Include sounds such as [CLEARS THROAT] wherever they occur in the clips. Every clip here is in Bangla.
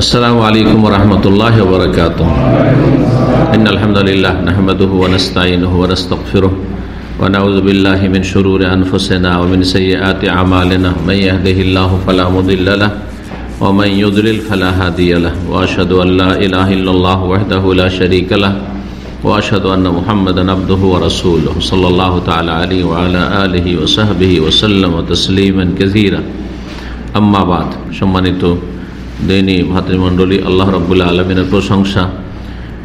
السلام علیکم ورحمۃ اللہ وبرکاتہ۔ ان الحمد للہ نحمد ونستعین ونستغفر ونعوذ باللہ من شرور انفسنا ومن سیئات اعمالنا من يهده الله فلا مضل له ومن يضلل فلا هادي له واشهد ان لا اله الا الله وحده لا شريك له واشهد ان محمدا عبده ورسوله صلی اللہ تعالی علیہ وعلى آله وصحبه وسلم تسلیما كثيرا اما بعد সম্মানিত দৈনী ভাতৃমণ্ডলী, আল্লাহ রবুল্লা আলমিনের প্রশংসা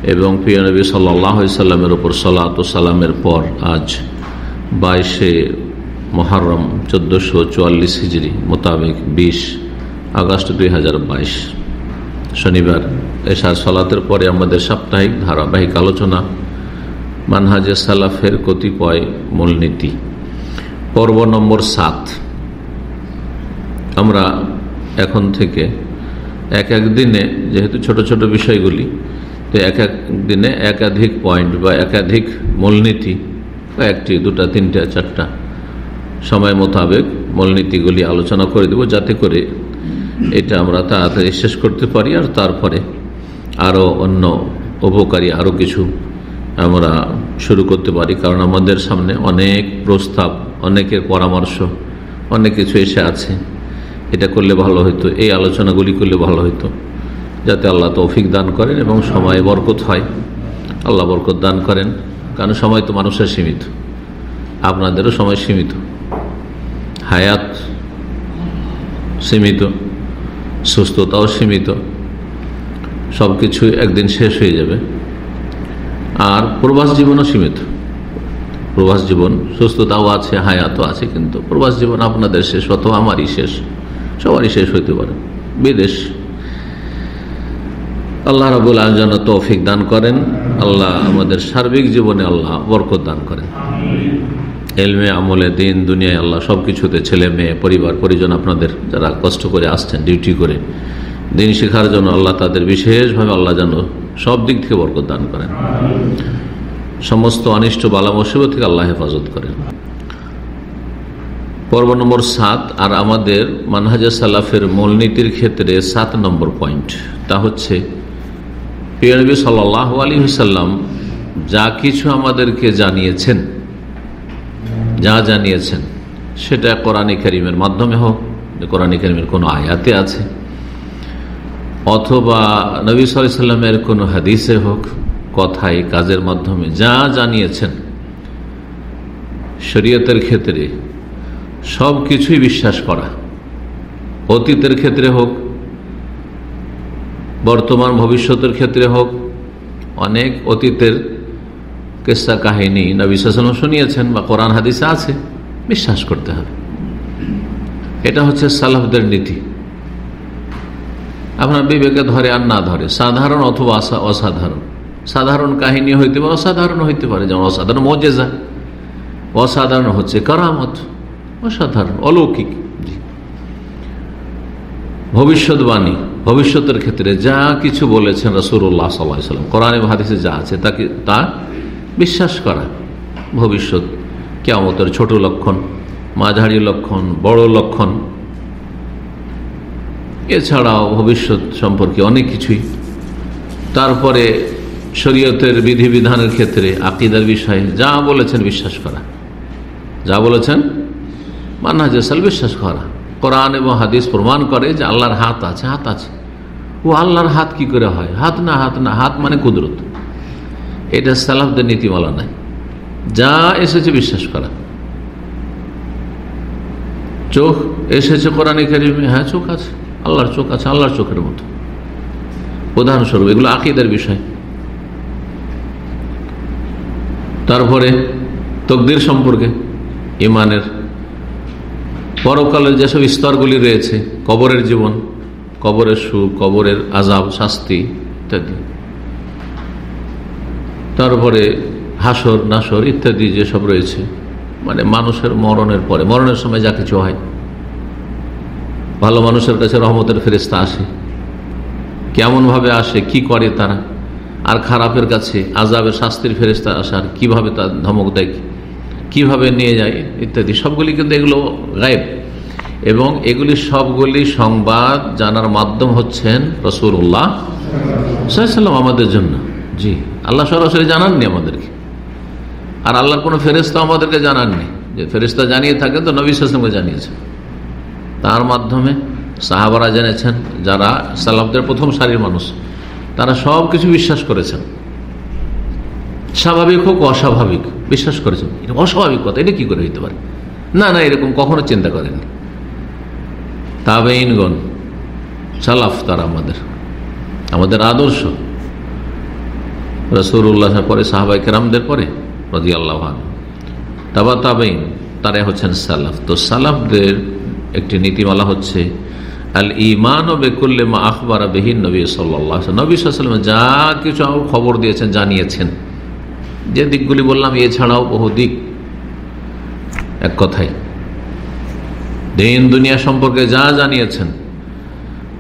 এবং প্রিয় নবী সাল্লাহ সাল্লামের ওপর সালাত সালামের পর আজ বাইশে মহরম চোদ্দোশো চুয়াল্লিশ হিজড়ি মোতাবেক বিশ আগস্ট দুই হাজার বাইশ। শনিবার এশার সলাতের পরে আমাদের সাপ্তাহিক ধারাবাহিক আলোচনা মানহাজে সালাফের কতিপয় মূলনীতি। পর্ব নম্বর সাত। আমরা এখন থেকে এক এক দিনে, যেহেতু ছোট ছোট বিষয়গুলি, তো এক এক দিনে একাধিক পয়েন্ট বা একাধিক মূলনীতি একটি, দুটা, তিনটা, চারটা সময় মোতাবেক মূলনীতিগুলি আলোচনা করে দেব যাতে করে এটা আমরা তাড়াতাড়ি শেষ করতে পারি আর তারপরে আরও অন্য উপকারী আরও কিছু আমরা শুরু করতে পারি। কারণ আমাদের সামনে অনেক প্রস্তাব, অনেকের পরামর্শ, অনেক কিছু এসে আছে। এটা করলে ভালো হতো এই আলোচনাগুলি করলে ভালো হতো যাতে আল্লাহ তৌফিক দান করেন এবং সময় বরকত হয়। আল্লাহ বরকত দান করেন, কারণ সময় তো মানুষের সীমিত। আপনাদেরও সময় সীমিত। হায়াত সীমিত, সুস্থতাও সীমিত। সব কিছু একদিন শেষ হয়ে যাবে। আর প্রবাস জীবনও সীমিত। প্রবাস জীবন, সুস্থতাও আছে, হায়াতও আছে, কিন্তু প্রবাস জীবন আপনাদের শেষ অথবা আমারই শেষ। সবারই শেষ হইতে পারে। বিদেশ। আল্লাহ রাবুল যেন তৌফিক দান করেন। আল্লাহ আমাদের সার্বিক জীবনে আল্লাহ বরকত দান করেন। এলমে আমলে দিন দুনিয়ায় আল্লাহ সব কিছুতে ছেলে, মেয়ে, পরিবার, পরিজন আপনাদের যারা কষ্ট করে আসছেন, ডিউটি করে দিন শেখার জন্য আল্লাহ তাদের বিশেষভাবে আল্লাহ যেন সব দিক থেকে বরকত দান করেন। সমস্ত অনিষ্ট বালা মুসিবত থেকে আল্লাহ হেফাজত করেন। পর্ব নম্বর সাত, আর আমাদের মানহাজা সালাফের মূলনীতির ক্ষেত্রে সাত নম্বর পয়েন্ট। তা হচ্ছে পিয়নবী সাল্লাহ আলী সাল্লাম যা কিছু আমাদেরকে জানিয়েছেন, যা জানিয়েছেন, সেটা কোরআন করিমের মাধ্যমে হোক, কোরআন করিমের কোনো আয়াতে আছে, অথবা নবী সাল্লামের কোনো হাদিসে হোক, কথায়, কাজের মাধ্যমে যা জানিয়েছেন, শরীয়তের ক্ষেত্রে সব কিছুই বিশ্বাস করা। অতীতের ক্ষেত্রে হোক, বর্তমান ভবিষ্যতের ক্ষেত্রে হোক, অনেক অতীতের কেসা কাহিনী না বিশ্বাস শুনিয়েছেন বা কোরআন হাদিসে আছে, বিশ্বাস করতে হবে। এটা হচ্ছে সালাফদের নীতি। আপনার বিবেকে ধরে আর না ধরে, সাধারণ অথবা অসাধারণ। সাধারণ কাহিনী হইতে পারে, অসাধারণ হইতে পারে, যেমন অসাধারণ মজেজা। অসাধারণ হচ্ছে কারামত। অসাধারণ, অলৌকিক ভবিষ্যৎবাণী, ভবিষ্যতের ক্ষেত্রে যা কিছু বলেছেন রসুল্লাহ সাল্লাম কোরআন হাদিসে যা আছে তাকে, তা বিশ্বাস করা, ভবিষ্যৎ কেমতের ছোট লক্ষণ, মাঝারি লক্ষণ, বড় লক্ষণ। এছাড়াও ভবিষ্যৎ সম্পর্কে অনেক কিছুই। তারপরে শরীয়তের বিধিবিধানের ক্ষেত্রে, আকিদার বিষয়ে যা বলেছেন বিশ্বাস করা। যা বলেছেন মানহাজাল বিশ্বাস করা। কোরআন এবং হাদিস প্রমাণ করে যে আল্লাহর হাত আছে হাত আছে। ও আল্লাহর হাত কি করে হয়? হাত না হাত না, হাত মানে কুদরত। এটা সালাফদের নীতিমালা নাই যা এসেছে বিশ্বাস করা। চোখ এসেছে কোরআন কারিমে? হ্যাঁ চোখ আছে। আল্লাহর চোখ আছে, আল্লাহর চোখের মতো। উদাহরণস্বরূপ, এগুলো আকিদার বিষয়। তারপরে তকদির সম্পর্কে ইমানের পরকালের যেসব স্তরগুলি রয়েছে, কবরের জীবন, কবরের সুখ, কবরের আজাব শাস্তি ইত্যাদি। তারপরে হাসর, নাসর ইত্যাদি যেসব রয়েছে মানে মানুষের মরণের পরে, মরণের সময় যা কিছু হয়। ভালো মানুষের কাছে রহমতের ফেরিস্তা আসে। কেমনভাবে আসে, কি করে তারা? আর খারাপের কাছে আজাবের শাস্তির ফেরিস্তা আসে, আর কীভাবে তার ধমক দেয়? কীভাবে নিয়ে যায় ইত্যাদি। সবগুলি কিন্তু এগুলো গায়েব। এবং এগুলি সবগুলি সংবাদ জানার মাধ্যম হচ্ছেন রসুর রসুল্লাহ সাল্লাম আমাদের জন্য। জি, আল্লাহ সরাসরি জানাননি আমাদেরকে। আর আল্লাহর কোনো ফেরেস্তা আমাদেরকে জানাননি। যে ফেরিস্তা জানিয়ে থাকেন তো নবী সালামকে জানিয়েছেন। তার মাধ্যমে সাহাবারা জেনেছেন যারা সালামদের প্রথম সারির মানুষ, তারা সব কিছু বিশ্বাস করেছেন। স্বাভাবিক হোক, অস্বাভাবিক। বিশ্বাস করেছেন? এটা অস্বাভাবিক কথা, এটা কি করে হইতে পারে? না না, এরকম কখনো চিন্তা করেননি। তাবেইনগণ সালাফ তারা আমাদের আমাদের আদর্শ। রসুল্লাহ পরে সাহাবাই কেরামদের পরে রদি আল্লাহ তাবা তাবেইন তারা হচ্ছেন সালাফ। তো সালাফদের একটি নীতিমালা হচ্ছে আল ইমান ও বেকুল্লে মা আখবর বেহিন নবী সাল্লাহ নবী সাল্লাম যা কিছু খবর দিয়েছেন, জানিয়েছেন। যে দিকগুলি বললাম, এছাড়াও বহু দিক। এক কথাই দিন দুনিয়া সম্পর্কে যা জানিয়েছেন,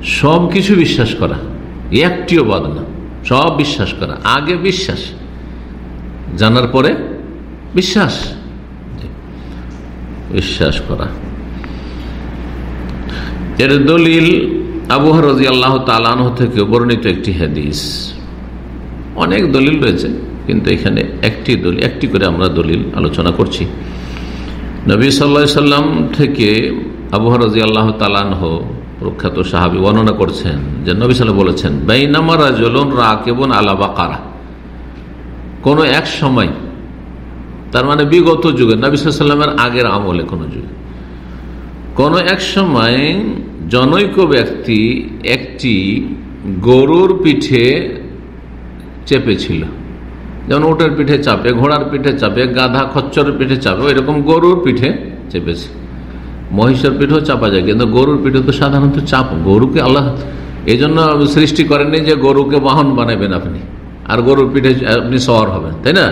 সব কিছু বিশ্বাস করা, একটিও বাদ না, সব বিশ্বাস করা, আগে বিশ্বাস, জানার পরে বিশ্বাস বিশ্বাস করা। এর দলিল আবুহর রাজি আল্লাহ তালান থেকে বর্ণিত একটি হাদিস। অনেক দলিল রয়েছে। কিন্তু এখানে একটি দলিল, একটি করে আমরা দলিল আলোচনা করছি। নবী সাল্লা সাল্লাম থেকে আবুহর রাজি আল্লাহ তালানহ প্রখ্যাত সাহাবি বর্ণনা করছেন যে নবী সাল্লাম বলেছেন, বেইনামা রাজলন রাকেবন আলাবা কারা কোনো এক সময়, তার মানে বিগত যুগে, নবী সাল্লামের আগের আমলে কোনো যুগে, কোন এক সময় জনৈক ব্যক্তি একটি গরুর পিঠে চেপেছিল। যেমন ওটার পিঠে চাপে, ঘোড়ার পিঠে চাপে, গাধা খচ্চরের পিঠে চাপে, এরকম গরুর পিঠে চেপেছে। মহিষের পিঠেও চাপা যায়, কিন্তু গরুর পিঠে তো সাধারণত চাপ, গরুকে আল্লাহ এই জন্য সৃষ্টি করেননি যে গরুকে বাহন বানাবেন আপনি, আর গরুর পিঠে আপনি সওয়ার হবেন, তাই না?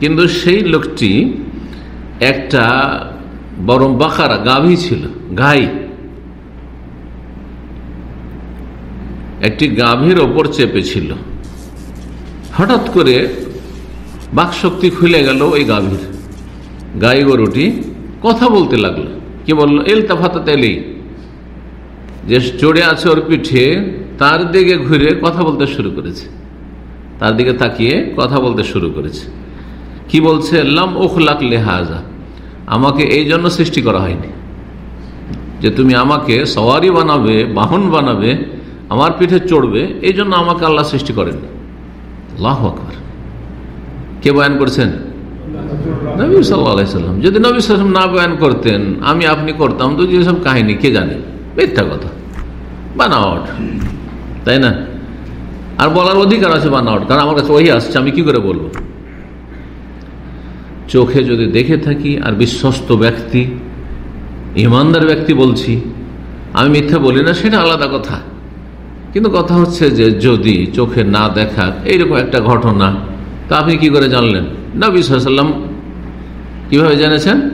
কিন্তু সেই লোকটি একটা বরং বাখারা, গাভী ছিল গাই একটি গাভীর ওপর চেপেছিল। হঠাৎ করে বাকশক্তি খুলে গেল ওই গাভীর। গাই গরুটি কথা বলতে লাগল। কি বলল, এল তাফাতা তেলেই যে চড়ে আছে ওর পিঠে, তার দিকে ঘুরে কথা বলতে শুরু করেছে। তার দিকে তাকিয়ে কথা বলতে শুরু করেছে। কি বলছে, লাম ওখলাক লেহাজা। আমাকে এই জন্য সৃষ্টি করা হয়নি। যে তুমি আমাকে সওয়ারি বানাবে, বাহন বানাবে, আমার পিঠে চড়বে, এই জন্য আমাকে আল্লাহ সৃষ্টি করেননি। আল্লাহ আকবর। কে বয়ান করছেন? নবী সাল্লাম। যদি নবী সাল্লাম না বয়ান করতেন, আমি আপনি করতাম, তো যেসব কাহিনী কে জানে? মিথ্যা কথা। বানাওয়াট। তাই না? আর বলার অধিকার আছে বানাওয়াট। কারণ আমার কাছে ওই আসছে, আমি কি করে বলব? চোখে যদি দেখে থাকি আর বিশ্বস্ত ব্যক্তি, ইমানদার ব্যক্তি বলছি, আমি মিথ্যা বলি না, সেটা আলাদা কথা। কিন্তু কথা হচ্ছে যে যদি চোখে না দেখা এইরকম একটা ঘটনা, তা আপনি কি করে জানলেন? নবী সাল্লাম কীভাবে জেনেছেন?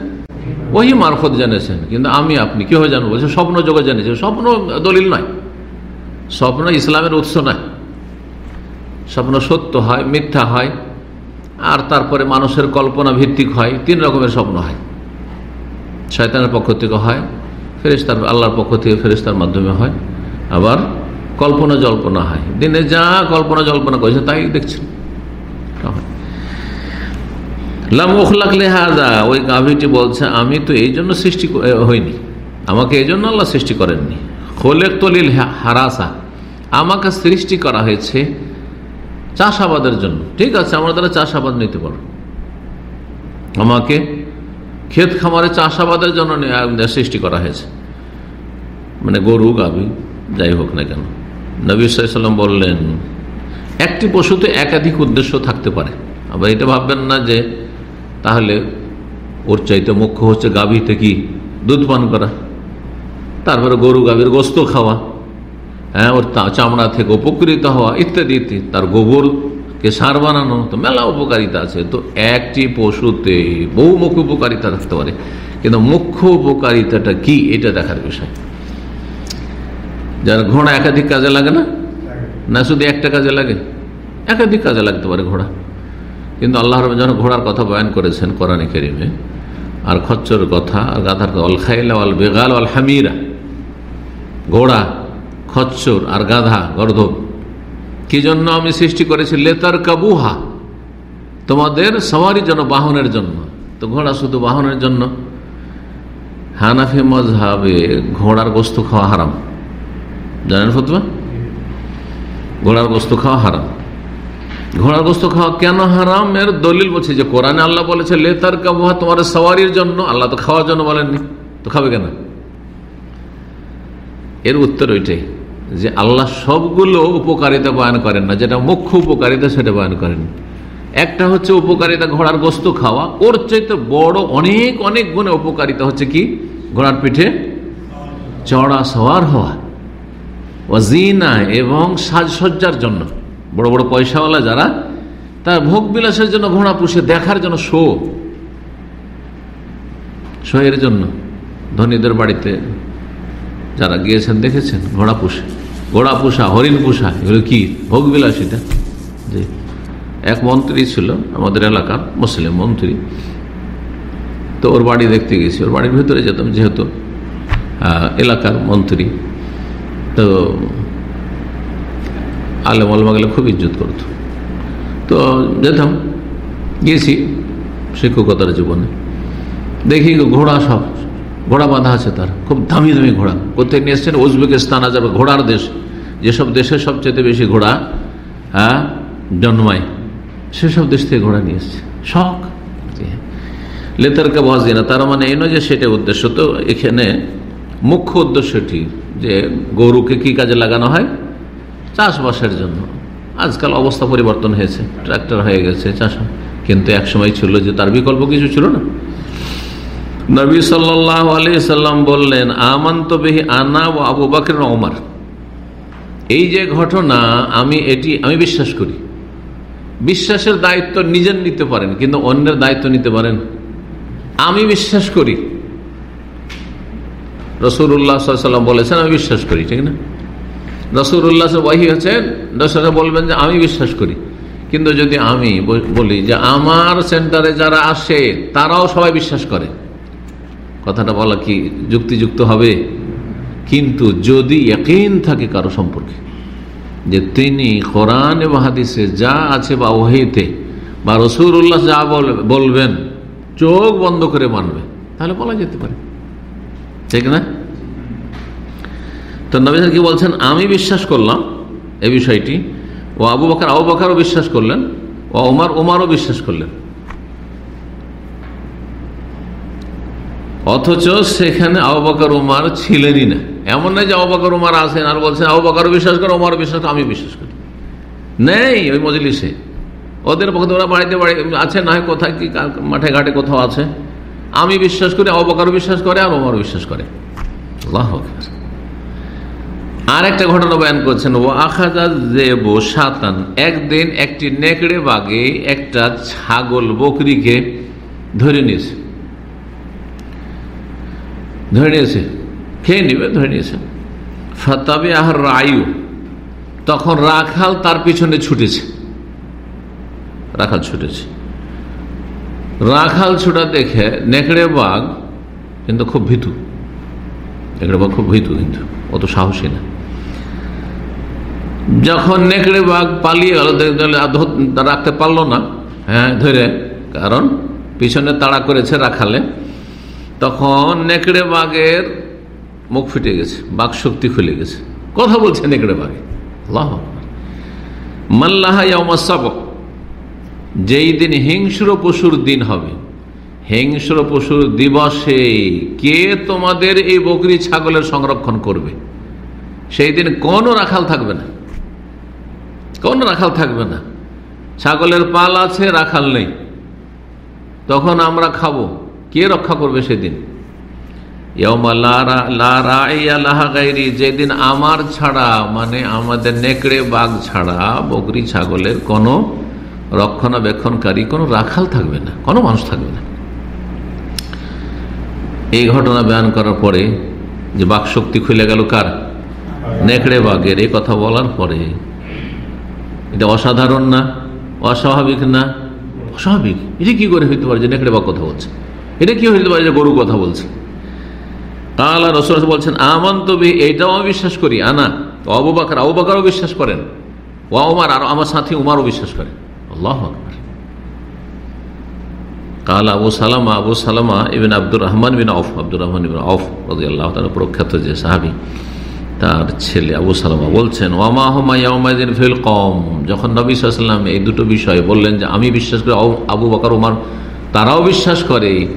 ওই মারফত জেনেছেন। কিন্তু আমি, আপনি কীভাবে জানব? বলছে, স্বপ্ন যোগে জেনেছেন স্বপ্ন দলিল নয়। স্বপ্ন ইসলামের উৎস নয়। স্বপ্ন সত্য হয়, মিথ্যা হয়, আর তারপরে মানুষের কল্পনা ভিত্তিক হয়, তিন রকমের স্বপ্ন হয়। শয়তানের পক্ষ থেকে হয় ফেরিস্তার আল্লাহর পক্ষ থেকে ফেরিস্তার মাধ্যমে হয়। আবার কল্পনা জল্পনা হয়। দিনে যা কল্পনা জল্পনা করেছে, তাই দেখছেন। ওই গাভীটি বলছে, আমি তো এই জন্য সৃষ্টি হইনি। আমাকে এই জন্য আল্লাহ সৃষ্টি করেননি। খোলেক তলিল হারাসা, আমাকে সৃষ্টি করা হয়েছে চাষাবাদের জন্য। ঠিক আছে, আমরা তারা চাষাবাদ নিতে পারো আমাকে ক্ষেত খামারে চাষাবাদের জন্য সৃষ্টি করা হয়েছে। মানে গরু, গাভী, যাই হোক না কেন। নবী সাল্লাম বললেন, একটি পশুতে একাধিক উদ্দেশ্য থাকতে পারে। আবার এটা ভাববেন না যে তাহলে ওর চাইতে মুখ্য হচ্ছে গাভীতে কি দুধ পান করা, তারপরে গরু গাভীর গোস্ত খাওয়া হ্যাঁ ওর চামড়া থেকে উপকৃত হওয়া ইত্যাদি ইত্যাদি। তার গোবরকে সার বানানো, তো মেলা উপকারিতা আছে। তো একটি পশুতে বহু বহুমুখ উপকারিতা থাকতে পারে। কিন্তু মুখ্য উপকারিতাটা কি, এটা দেখার বিষয়। যার ঘোড়া একাধিক কাজে লাগে না? না শুধু একটা কাজে লাগে? একাধিক কাজে লাগতে পারে ঘোড়া। কিন্তু আল্লাহ যখন ঘোড়ার কথা বয়ান করেছেন কোরআনে কেরিমে। আর খচ্চর কথা আর গাধার কথা অল খাইলা অল বেগাল অল হামিরা। ঘোড়া খচ্চর আর গাধা গর্ধব। কি জন্য আমি সৃষ্টি করেছি? লেতার কাবুহা। তোমাদের সবারই জন্য বাহনের জন্য। তো ঘোড়া শুধু বাহনের জন্য? হানাফি মজহাবে ঘোড়ার বস্তু খাওয়া হারাম। জানেন ফতুয়া? ঘোড়ার গোস্ত খাওয়া হারাম। ঘোড়ার গোস্ত খাওয়া কেন হারাম এর দলিল বলছে যে কোরআনে আল্লাহ বলেছে লেতার কাবুহা তোমার সওয়ারির জন্য। আল্লাহ তো খাওয়ার জন্য বলেননি। তো খাবে কেন? এর উত্তর ওইটাই যে আল্লাহ সবগুলো উপকারিতা বয়ান করেন না, যেটা মুখ্য উপকারিতা সেটা বয়ান করেন। একটা হচ্ছে উপকারিতা ঘোড়ার গোস্ত খাওয়া। ওর চাইতে বড় অনেক অনেক গুণে উপকারিতা হচ্ছে কি? ঘোড়ার পিঠে চড়া, সওয়ার হওয়া। ওয়াজিনা এবং সাজসজ্জার জন্য। বড় বড় পয়সাওয়ালা যারা, তার ভোগ বিলাসের জন্য, ঘোড়া পুষে দেখার জন্য শো। শো এর জন্য। ধনীদের বাড়িতে যারা গিয়েছেন, দেখেছেন, ঘোড়া পুষে। ঘোড়া পুষা, হরিণ পুষা, এগুলো কি? ভোগ বিলাসিতা যে এক মন্ত্রী ছিল আমাদের এলাকার মুসলিম মন্ত্রী। তো ওর বাড়ি দেখতে গেছি। ওর বাড়ির ভিতরে যেতাম, যেহেতু এলাকার মন্ত্রী। তো আলেম আলমা গেলে খুব ইজ্জত করত। তো যেতাম গিয়েছি শিক্ষকতার জীবনে। দেখি ঘোড়া সব, ঘোড়া বাঁধা আছে তার, খুব দামি দামি ঘোড়া। কোথায় নিয়ে এসছেন? উজবেকিস্তান আজ ঘোড়ার দেশ। যেসব দেশে সবচেয়ে বেশি ঘোড়া হ্যাঁ জন্মায়, সেসব দেশ থেকে ঘোড়া নিয়ে এসছে। শখ। লেতারকে বাজি না। তার মানে এই নয় যে সেটা উদ্দেশ্য। তো এখানে মুখ্য উদ্দেশ্যটি যে গরুকে কি কাজে লাগানো হয়? চাষবাসের জন্য। আজকাল অবস্থা পরিবর্তন হয়েছে, ট্রাক্টর হয়ে গেছে, চাষ কিন্তু এক সময় ছিল যে তার বিকল্প কিছু ছিল না। নবী সাল্লাম বললেন, আমন্ত বেহি আনা ও আবু বাকর ওমর এই যে ঘটনা, আমি এটি, আমি বিশ্বাস করি। বিশ্বাসের দায়িত্ব নিজের নিতে পারেন, কিন্তু অন্যের দায়িত্ব নিতে পারেন আমি বিশ্বাস করি। রসুল্লাহ সাল্লাম বলেছেন, আমি বিশ্বাস করি ঠিক না? রসুল্লাহ ওয়াহি হচ্ছেন রসুল্লাহ বলবেন যে, আমি বিশ্বাস করি কিন্তু যদি আমি বলি যে, আমার সেন্টারে যারা আসে, তারাও সবাই বিশ্বাস করে কথাটা বলা কি যুক্তিযুক্ত হবে? কিন্তু যদি একইন থাকে কারও সম্পর্কে, যে তিনি কোরআন এবং যা আছে বা ওহিতে বা রসুল্লাহ যা বলবেন, চোখ বন্ধ করে মানবে, তাহলে বলা যেতে পারে। ঠিক না? তো নবী কি বলছেন, আমি বিশ্বাস করলাম এই বিষয়টি, ও আবু বাকার, আবু বাকারও বিশ্বাস করলেন, ও ওমার ওমারও বিশ্বাস করলেন। অথচ সেখানে আবু বাকর, উমার ছিলেনই না। এমন নয় যে আবু বাকর, উমার আসেন আর বলছেন, আবু বাকারও বিশ্বাস করে ওমার বিশ্বাস করে, আমি বিশ্বাস করি। নেই ওই মজলিসে। ওদের পক্ষে ওরা বাড়িতে বাড়ি আছে, না হয় কোথায় কি মাঠে ঘাটে কোথাও আছে। আমি বিশ্বাস করি, আবু বাকারও বিশ্বাস করে, আর ওমারও বিশ্বাস করে। আল্লাহ আর একটা ঘটনা বয়ান করছেন ও আখাজা জেবো সাতান একদিন একটি নেকড়ে বাগে একটা ছাগল বকরিকে ধরে নিয়েছে ধরে নিয়েছে খেয়ে নিবে ধরে নিয়েছে ফতাবে আহার রায়ু তখন রাখাল তার পিছনে ছুটেছে রাখাল ছুটেছে রাখাল ছুটা দেখে নেকড়ে বাঘ কিন্তু খুব ভীতু। নেকড়ে বাঘ খুব ভীতু কিন্তু, অত সাহসী না। যখন নেকড়ে বাঘ পালিয়ে গেল রাখতে পারল না। হ্যাঁ ধরে। কারণ পিছনে তাড়া করেছে রাখালে। তখন নেকড়ে বাঘের মুখ ফিটে গেছে, বাঘ শক্তি খুলে গেছে। কথা বলছে নেকড়ে বাঘে। মাল্লাহাব যেই দিন হিংস্র পশুর দিন হবে, হিংস্র পশুর দিবসে কে তোমাদের এই বকরি ছাগলের সংরক্ষণ করবে? সেই দিন কোনো রাখাল থাকবে না। কোন রাখাল থাকবে না। ছাগলের পাল আছে, রাখাল নেই। তখন আমরা খাব। কে রক্ষা করবে সেদিন? যেদিন আমার ছাড়া মানে আমাদের নেকড়ে বাঘ ছাড়া বকরি ছাগলের কোনো রক্ষণাবেক্ষণকারী কোনো রাখাল থাকবে না, কোনো মানুষ থাকবে না। এই ঘটনা বয়ান করার পরে যে বাক শক্তি খুলে গেল কার? নেকড়ে বাঘের, এই কথা বলার পরে। এটা অসাধারণ না, অস্বাভাবিক না? অস্বাভাবিক। এটা কি করে হইতে পারে যে নেকড়ে বাঘ কথা বলছে? এটা কি হইতে পারে যে গরু কথা বলছে? তাহলে রসুল বলছেন আমান তবে এইটাও আমি বিশ্বাস করি। আনা অবু বাকার, আবু বাকারও বিশ্বাস করেন। ও উমার, আর আমার সাথী উমারও বিশ্বাস করেন। আল্লাহ আকবর। কাল আবু সালামা আবু সালামা ইবিন আব্দুর রহমান বিন অফ আব্দুর রহমান রাজি আল্লাহ তার প্রখ্যাত যে সাহাবি, তার ছেলে আবু সালামা বলছেন ওয়ামা হুমায়ুদ্দিন ফিল কম যখন নবী সাল্লাম এই দুটো বিষয় বললেন যে, আমি বিশ্বাস করি আবু বাকর, উমার, তারাও বিশ্বাস করে।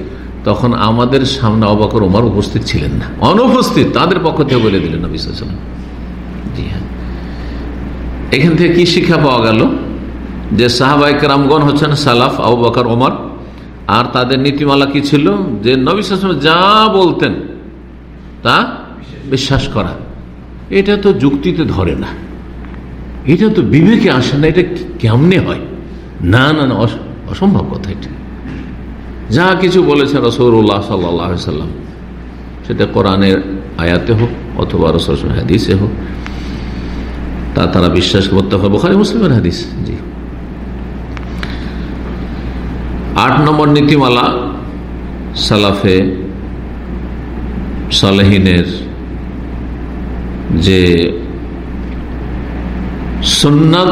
তখন আমাদের সামনে আবু বাকর, উমার উপস্থিত ছিলেন না। অনুপস্থিত, তাদের পক্ষ থেকে বলে দিলেন নবী সাল্লাম জি হ্যাঁ। এখান থেকে কি শিক্ষা পাওয়া গেল? যে সাহাবাই রামগণ হচ্ছেন সালাফ আবু বাকর, ওমর, আর তাদের নীতিমালা কি ছিল? যে নবী সালাম যা বলতেন, তা বিশ্বাস করা। এটা তো যুক্তিতে ধরে না। এটা তো বিবেকে আসে না, এটা কেমনে হয়? না না না অসম্ভব কথা এটা। যা কিছু বলেছে রসৌল্লাহ সাল্লাম সেটা কোরআনের আয়াতে হোক অথবা রসল হাদিসে হোক, তা তারা বিশ্বাস করতে হবে। বোখারি, মুসলিমের হাদিস জি আট নম্বর নীতিমালা সালাফে সালেহিনের যে সন্ন্যাদ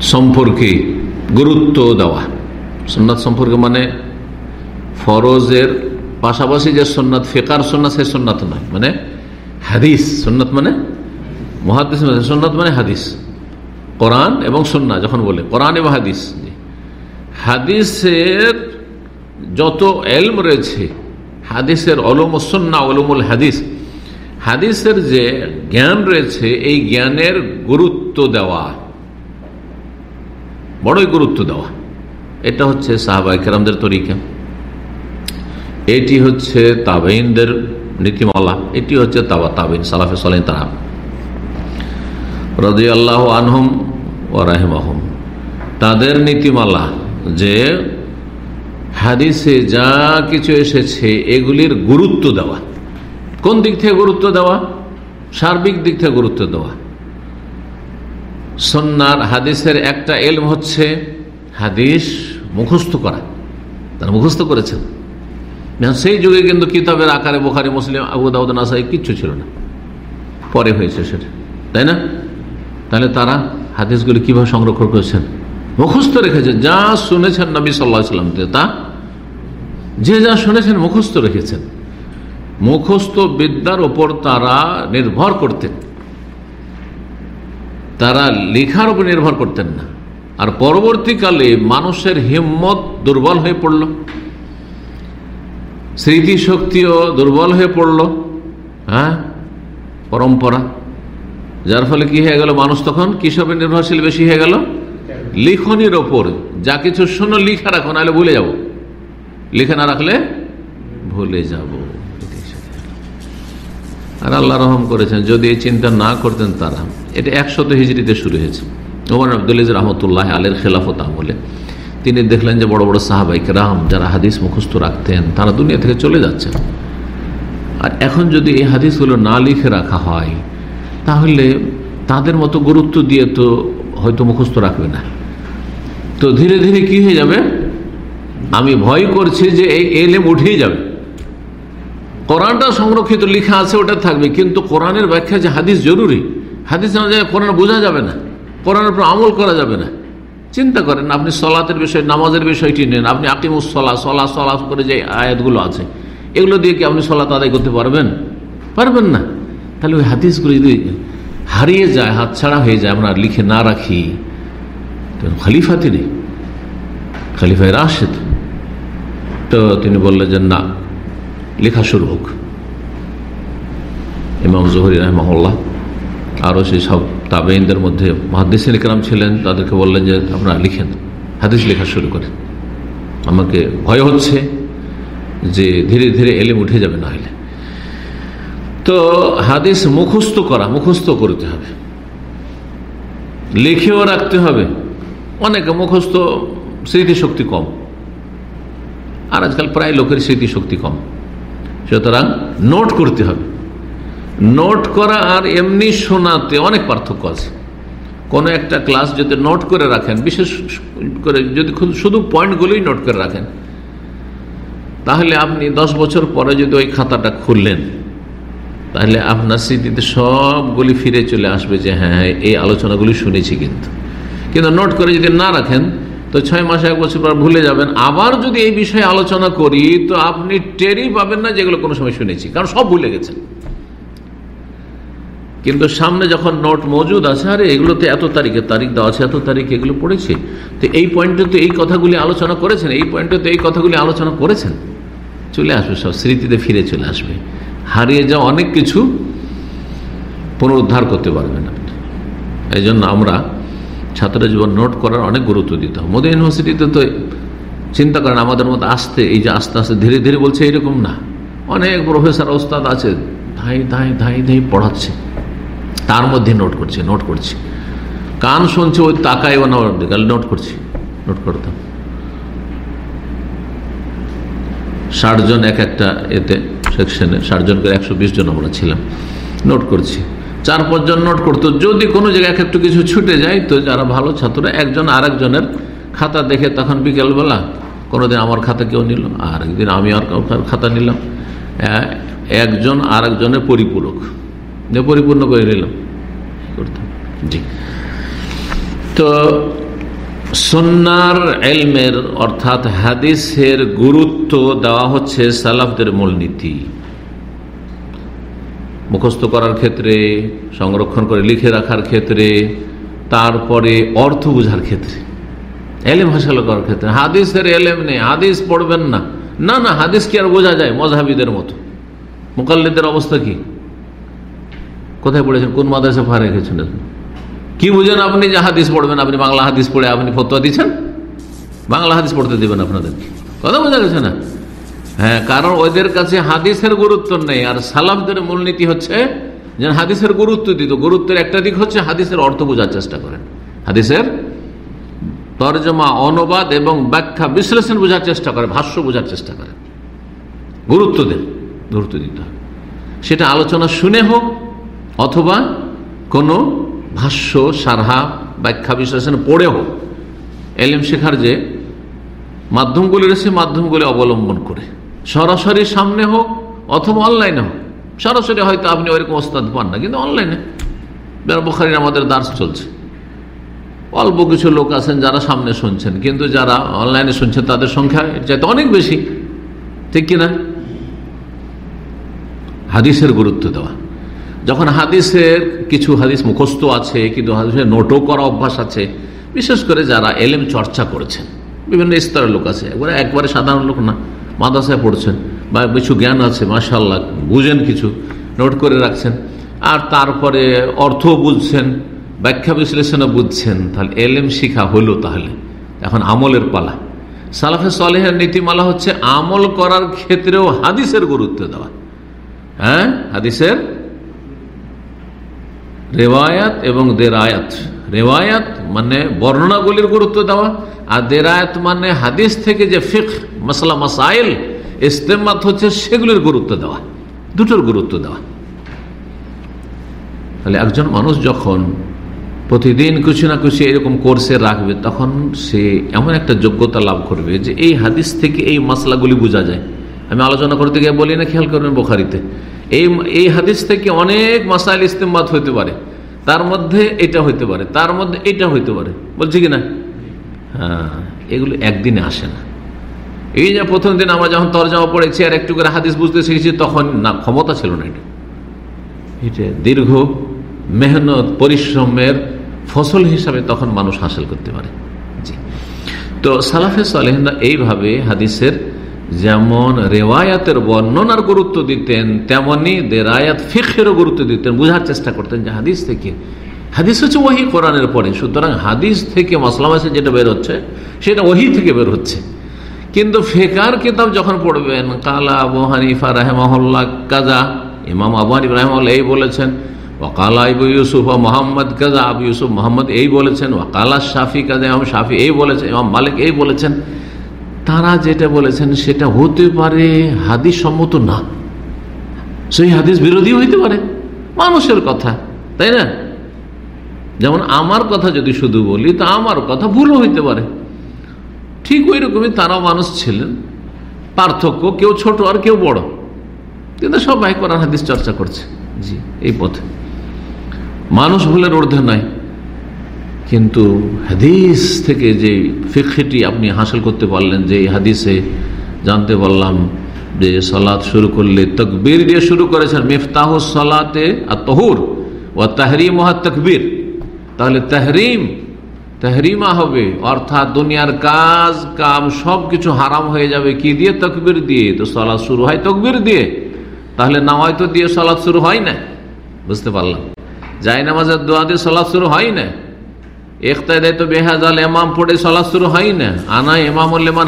সম্পর্কে গুরুত্ব দেওয়া। সন্ন্যাদ সম্পর্কে মানে ফরজের পাশাপাশি যে সন্ন্যাত ফেকার সন্ন্যাত সে সন্ন্যাত নয়। মানে হাদিস সন্ন্যাত মানে মহাদিস সন্ন্যত মানে হাদিস। কোরআন এবং সন্না যখন বলে। কোরআন এবং হাদিস। হাদিসের যত এলম রয়েছে, হাদিসের অলম সন্না অলমুল হাদিস, হাদিসের যে জ্ঞান রয়েছে, এই জ্ঞানের গুরুত্ব দেওয়া, বড়ই গুরুত্ব দেওয়া। এটা হচ্ছে সাহাবাইকেরামদের তরিকা। এটি হচ্ছে তাবেইনদের নীতিমালা, এটি হচ্ছে তাবা তাবিন সালাফে সালেন তারা। রাজি আল্লাহ আনহম ও রাহেমাহম। তাদের নীতিমালা যে হাদিসে যা কিছু এসেছে, এগুলির গুরুত্ব দেওয়া। কোন দিক থেকে গুরুত্ব দেওয়া? সার্বিক দিক থেকে গুরুত্ব দেওয়া। সন্ন্যার হাদিসের একটা এলম হচ্ছে হাদিস মুখস্থ করা। তারা মুখস্থ করেছেন। সেই যুগে কিন্তু কিতাবের আকারে বোখারি, মুসলিম, আবু দাউদ, নাসাই কিচ্ছু ছিল না। পরে হয়েছে সেটা। তাই না? তাহলে তারা হাদিসগুলি কীভাবে সংরক্ষণ করেছেন? মুখস্থ রেখেছেন যা শুনেছেন নবী সাল্লাহ সাল্লাম তা যে যা শুনেছেন মুখস্থ রেখেছেন। মুখস্থ বিদ্যার ওপর তারা নির্ভর করতেন। তারা লেখার উপর নির্ভর করতেন না। আর পরবর্তীকালে মানুষের হিম্মত দুর্বল হয়ে পড়ল। স্মৃতিশক্তিও দুর্বল হয়ে পড়ল। হ্যাঁ? পরম্পরা। যার ফলে কি হয়ে গেল? মানুষ তখন কিসবের নির্ভরশীল বেশি হয়ে গেল? লিখনির ওপর যা কিছু শোনো, লিখা রাখো, নাহলে ভুলে যাব। লিখে না রাখলে ভুলে যাব। আর আল্লাহ রহম করেছেন, যদি এই চিন্তা না করতেন তারা। এটা একশত হিজড়িতে শুরু হয়েছে। ওমান আব্দুল রহমতুল্লাহ আলের খেলাফত আমলে। তিনি দেখলেন যে বড় বড় সাহাবাইক রাম যারা হাদিস মুখস্থ রাখতেন, তারা দুনিয়া থেকে চলে যাচ্ছেন। আর এখন যদি এই হাদিসগুলো না লিখে রাখা হয়, তাহলে তাদের মতো গুরুত্ব দিয়ে তো হয়তো মুখস্থ রাখবে না। তো ধীরে ধীরে কি হয়ে যাবে? আমি ভয় করছি যে এই এলেম উঠেই যাবে। কোরআনটা সংরক্ষিত লিখা আছে, ওটা থাকবে। কিন্তু কোরআনের ব্যাখ্যা যে হাদিস জরুরি। হাদিস না যায় কোরআন বোঝা যাবে না। কোরআনের উপর আমল করা যাবে না। চিন্তা করেন, আপনি সলাতের বিষয়, নামাজের বিষয়টি নেন। আপনি আকিমুসলা সলা সলা করে যে আয়াতগুলো আছে, এগুলো দিয়ে কি আপনি সলাত আদায় করতে পারবেন? পারবেন না। তাহলে ওই হাদিসগুলো যদি হারিয়ে যায় হাত ছাড়া হয়ে যায়, আমরা লিখে না রাখি। খালিফা তিনি খালিফায় রাশেদ। তো তিনি বললেন যে, না, লেখা শুরু হোক। ইমাম জহরি রহমাল্লাহ আরও সেই সব তাবেইনদের মধ্যে মহাদিসিন ইকরাম ছিলেন, তাদেরকে বললেন যে, আপনারা লিখেন, হাদিস লেখা শুরু করেন। আমাকে ভয় হচ্ছে যে, ধীরে ধীরে এলেম উঠে যাবে না হলে। তো হাদিস মুখস্থ করা, মুখস্থ করতে হবে। লিখেও রাখতে হবে। অনেকে মুখস্থ স্মৃতিশক্তি কম। আর আজকাল প্রায় লোকের স্মৃতিশক্তি কম। সুতরাং নোট করতে হবে। নোট করা আর এমনি শোনাতে অনেক পার্থক্য আছে। কোনো একটা ক্লাস যদি নোট করে রাখেন, বিশেষ করে যদি শুধু পয়েন্টগুলোই নোট করে রাখেন, তাহলে আপনি দশ বছর পরে যদি ওই খাতাটা খুললেন, তাহলে আপনার স্মৃতিতে সবগুলি ফিরে চলে আসবে যে হ্যাঁ এই আলোচনাগুলি শুনেছি কিন্তু। কিন্তু নোট করে যদি না রাখেন, তো ছয় মাসে, এক বছর পর ভুলে যাবেন। আবার যদি এই বিষয়ে আলোচনা করি, তো আপনি টেরই পাবেন না যেগুলো কোনো সময় শুনেছি, কারণ সব ভুলে গেছেন। কিন্তু সামনে যখন নোট মজুদ আছে, আরে এগুলোতে এত তারিখে তারিখ দেওয়া আছে, এত তারিখ এগুলো পড়েছে। তো এই পয়েন্টে তো এই কথাগুলি আলোচনা করেছেন, এই পয়েন্টে তো এই কথাগুলি আলোচনা করেছেন। চলে আসবে সব, স্মৃতিতে ফিরে চলে আসবে। হারিয়ে যাওয়া অনেক কিছু পুনরুদ্ধার করতে পারবেন আপনি। এই জন্য আমরা ছাত্র জীবন নোট করার অনেক গুরুত্ব দিতে হবে। মোদী ইউনিভার্সিটিতে তো চিন্তা করেন, আমাদের মতো আসতে, এই যে আস্তে আস্তে ধীরে ধীরে বলছে, এরকম না। অনেক প্রফেসর, ওস্তাদ আছে, ধাই ধাই ধাই ধাই পড়াচ্ছে। তার মধ্যে নোট করছে, নোট করছি। কান শুনছে, ওই তাকাই ও নোট করছি নোট করতাম ষাটজন এক একটা এতে, সেকশনে, ষাট জন করে একশো বিশ জন আমরা ছিলাম, নোট করছি। চার পাঁচজন নোট করতো। যদি কোনো জায়গায় এক একটু কিছু ছুটে যায়, তো যারা ভালো ছাত্র, একজন আরেকজনের খাতা দেখে তখন বিকেলবেলা কোনোদিন আমার খাতা কেউ নিল আর একদিন আমি আর খাতা নিলাম। একজন আর একজনের পরিপূরক পরিপূর্ণ করে নিলাম। করতাম। জি। তো সন্ন্যার এলমের অর্থাৎ হাদিসের গুরুত্ব দেওয়া হচ্ছে সালাফদের মূলনীতি। মুখস্থ করার ক্ষেত্রে, সংরক্ষণ করে লিখে রাখার ক্ষেত্রে, তারপরে অর্থ বোঝার ক্ষেত্রে। এলেম হাসিল করার ক্ষেত্রে। হাদিসের এলেম নেই, হাদিস পড়বেন না। না না, হাদিস কি আর বোঝা যায় মজাহাবিদের মতো? মোকাল্লিদের অবস্থা কি? কোথায় পড়েছেন? কোন মাদ্রাসা ফারে রেখেছেন? কি বুঝেন আপনি যে হাদিস পড়বেন? আপনি বাংলা হাদিস পড়ে আপনি ফতোয়া দিচ্ছেন? বাংলা হাদিস পড়তে দেবেন আপনাদেরকে। কথা বোঝা গেছে না? হ্যাঁ কারণ ওদের কাছে হাদিসের গুরুত্ব নেই। আর সালাফদের মূলনীতি হচ্ছে, যেন হাদিসের গুরুত্ব দিত গুরুত্বের একটা দিক হচ্ছে হাদিসের অর্থ বোঝার চেষ্টা করেন। হাদিসের তর্জমা, অনুবাদ এবং ব্যাখ্যা বিশ্লেষণ বোঝার চেষ্টা করে ভাষ্য বোঝার চেষ্টা করেন। গুরুত্ব দেন, গুরুত্ব দিতে হবে। সেটা আলোচনা শুনে হোক, অথবা কোনো ভাষ্য, সারহা, ব্যাখ্যা বিশ্লেষণ পড়ে হোক। এলিম শেখার যে মাধ্যমগুলি রয়েছে, মাধ্যমগুলি অবলম্বন করে। সরাসরি সামনে হোক অথবা অনলাইনে হোক। সরাসরি হয়তো আপনি ওইরকম ওস্তাদ পান না, কিন্তু অনলাইনে। বোখারির আমাদের দাস চলছে। অল্প কিছু লোক আছেন যারা সামনে শুনছেন, কিন্তু যারা অনলাইনে শুনছেন তাদের সংখ্যা চাইতে অনেক বেশি। ঠিক কিনা? হাদিসের গুরুত্ব দেওয়া। যখন হাদিসের কিছু হাদিস মুখস্থ আছে, কিন্তু হাদিসের নোটও করা অভ্যাস আছে, বিশেষ করে যারা এলেম চর্চা করেছেন, বিভিন্ন স্তরের লোক আছে। একবারে একবারে সাধারণ লোক না। মাদ্রাসায় পড়ছেন, বা কিছু জ্ঞান আছে মাসাল্লাহ বুঝেন কিছু, নোট করে রাখছেন। আর তারপরে অর্থ বুঝছেন, ব্যাখ্যা বিশ্লেষণও বুঝছেন, তাহলে এলেম শিখা হলো তাহলে। এখন আমলের পালা। সালাফে সালেহের নীতিমালা হচ্ছে আমল করার ক্ষেত্রেও হাদিসের গুরুত্ব দেওয়া। হ্যাঁ? হাদিসের রেওয়ায়াত এবং দেরায়াত। রেওয়ায়াত মানে বর্ণনাগুলির গুরুত্ব দেওয়া, আর দেরায়াত মানে হাদিস থেকে যে ফিক মশলা মাসাইল ইস্তেমাত হচ্ছে সেগুলির গুরুত্ব দেওয়া, দুটোর গুরুত্ব দেওয়া। তাহলে একজন মানুষ যখন প্রতিদিন কিছু না কিছু এরকম কোর্সে রাখবে, তখন সে এমন একটা যোগ্যতা লাভ করবে যে এই হাদিস থেকে এই মশলাগুলি বোঝা যায়। আমি আলোচনা করতে গিয়ে বলি না, খেয়াল করবেন বোখারিতে, এই এই হাদিস থেকে অনেক মাসাইল ইস্তেমাত হতে পারে। তার মধ্যে এটা হইতে পারে, তার মধ্যে এটা হইতে পারে। বলছি কি না? হ্যাঁ এগুলো একদিনে আসে না। এই যে প্রথম দিন আমরা যখন তরজামা পড়েছি আর একটু করে হাদিস বুঝতে শিখেছি, তখন না, ক্ষমতা ছিল না এটা। এটা দীর্ঘ মেহনত, পরিশ্রমের ফসল হিসাবে তখন মানুষ হাসিল করতে পারে। জি। তো সালাফে সালেহনা এইভাবে হাদিসের যেমন রেওয়ায়াতের বর্ণনার গুরুত্ব দিতেন, তেমনি দেরায়াত ফিখেরও গুরুত্ব দিতেন, বোঝার চেষ্টা করতেন যে হাদিস থেকে। হাদিস হচ্ছে ওহি কোরআনের পরে, সুতরাং হাদিস থেকে মাসলামাসে যেটা বের হচ্ছে, সেটা ওহি থেকে বের হচ্ছে। কিন্তু ফেকার কিতাব যখন পড়বেন, কালা আবু হানিফা রাহেমহল্লা কাজা, ইমাম আবু হানিফ রাহেমল্লা এই বলেছেন, ওয়াকালা ইবু ইউসুফ ও মোহাম্মদ কাজা, আবু ইউসুফ মোহাম্মদ এই বলেছেন, ওয়াকালা শাফি কাজা ইমাম শাফি এই বলেছেন, ইমাম মালিক এই বলেছেন। তারা যেটা বলেছেন সেটা হতে পারে হাদিস সম্মত না। সেই হাদিস বিরোধী হইতে পারে, মানুষের কথা, তাই না? যেমন আমার কথা যদি শুধু বলি, তা আমার কথা ভুলও হইতে পারে। ঠিক ওই রকমই তারাও মানুষ ছিলেন, পার্থক্য কেউ ছোট আর কেউ বড়। কিন্তু সবাই কোরআন হাদিস চর্চা করছে। জি, এই পথে। মানুষ ভুলের ঊর্ধ্বে নয় কিন্তু হাদিস থেকে যে ফিক্ষিটি আপনি হাসিল করতে পারলেন, যে হাদিসে জানতে পারলাম যে সলাৎ শুরু করলে তকবীর দিয়ে শুরু করেছেন, মিফতাহ সলাতে আর তহুর ও তাহরিম ওহা তকবীর তাহলে তাহরিম, তাহরিমা হবে, অর্থাৎ দুনিয়ার কাজ, কাম সব কিছু হারাম হয়ে যাবে, কি দিয়ে? তকবির দিয়ে। তো সলাৎ শুরু হয় তকবির দিয়ে। তাহলে নামায় তো দিয়ে সলাৎ শুরু হয় না। বুঝতে পারলাম? যাই নামাজের দোয়া দিয়ে সলাৎ শুরু হয় না। তো বেহাজাল এমাম শুরু হয় না। আনা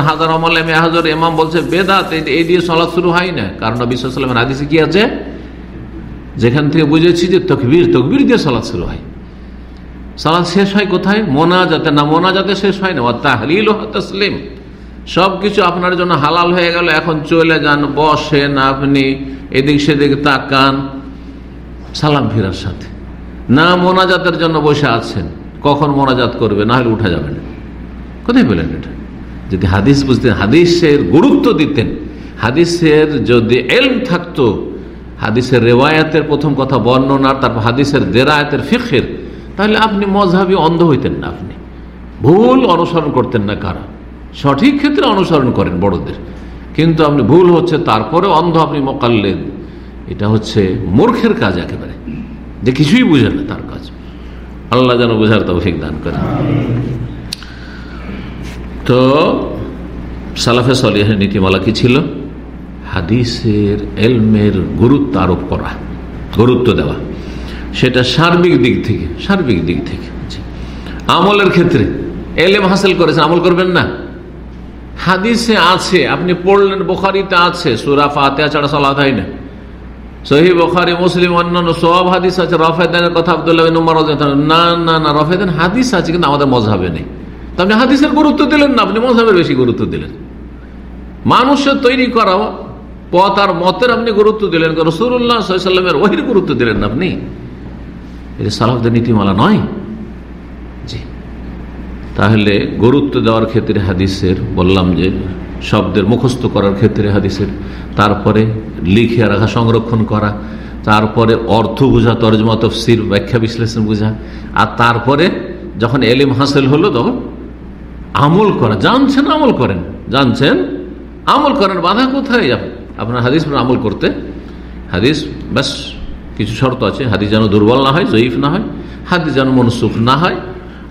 হাজার হাজার এমাম বলছে, বেদাত, এই দিয়ে শুরু হয় না। কারণ কি আছে? যেখান থেকে বুঝেছি যে তকবির তকবির দিয়ে সলাৎ শুরু হয়। সালাদ শেষ হয় কোথায়? মোনা যাতে না মোনা যাতে শেষ হয় না? তাহলিল তসলিম। সব কিছু আপনার জন্য হালাল হয়ে গেল, এখন চলে যান, বসেন আপনি, এদিক সেদিক তাকান। সালাম ফিরার সাথে। না মোনাজাতের জন্য বসে আছেন। কখন মোনাজাত করবে, না হলে উঠা যাবে না। কোথায় পেলেন এটা? যদি হাদিস বুঝতেন, হাদিসের গুরুত্ব দিতেন। হাদিসের যদি এলম থাকতো, হাদিসের রেওয়ায়াতের প্রথম কথা বর্ণনা, তারপর হাদিসের দেরায়াতের ফিখের, তাহলে আপনি মজাবি অন্ধ হইতেন না আপনি। ভুল অনুসরণ করতেন না কারা? সঠিক ক্ষেত্রে অনুসরণ করেন বড়দের। কিন্তু আপনি ভুল হচ্ছে, তারপরে অন্ধ আপনি মোকাল্লেন এটা হচ্ছে মূর্খের কাজ একেবারে। যে কিছুই বুঝেন না তার কাজ। আল্লাহ যেন বোঝার তৌফিক দান করে। তো, সালাফে সলিহের নীতিমালা কি ছিল? হাদিসের এলমের গুরুত্ব আরোপ করা, গুরুত্ব দেওয়া। সেটা সার্বিক দিক থেকে, সার্বিক দিক থেকে। আমলের ক্ষেত্রে এলেম হাসিল করেছেন, আমল করবেন না। হাদিসে আছে, আপনি পড়লেন, বোখারিতে আছে, সুরা ফাতে ছাড়া সলাত হয় না। সহি বোখারি, মুসলিম, অন্যান্য সব হাদিস আছে। রফেদানের কথা আবদুল্লাহ না না না, রফেদান হাদিস আছে, কিন্তু আমাদের মজাবে নেই। আপনি হাদিসের গুরুত্ব দিলেন না, আপনি মজাবের বেশি গুরুত্ব দিলেন। মানুষের তৈরি করা পথ আর মতের আপনি গুরুত্ব দিলেন রসুল্লাহ সাল্লামের ওহির গুরুত্ব দিলেন না আপনি। এটা সালাফদের নীতিমালা নয়। জি। তাহলে গুরুত্ব দেওয়ার ক্ষেত্রে হাদিসের বললাম যে শব্দের মুখস্থ করার ক্ষেত্রে হাদিসের। তারপরে লিখে রাখা সংরক্ষণ করা, তারপরে অর্থ বোঝা, তর্জমা, তফসির, ব্যাখ্যা, বিশ্লেষণ বোঝা, আর তারপরে যখন এলিম হাসিল হলো তখন আমল করা। জানছেন আমল করেন। জানছেন আমল করেন বাধা কোথায়? যাবে আপনার হাদিস আমল করতে। হাদিস, ব্যাস, কিছু শর্ত আছে। হাদিস যেন দুর্বল না হয়, জয়ীফ না হয়, হাদিস যেন মনসুখ না হয়,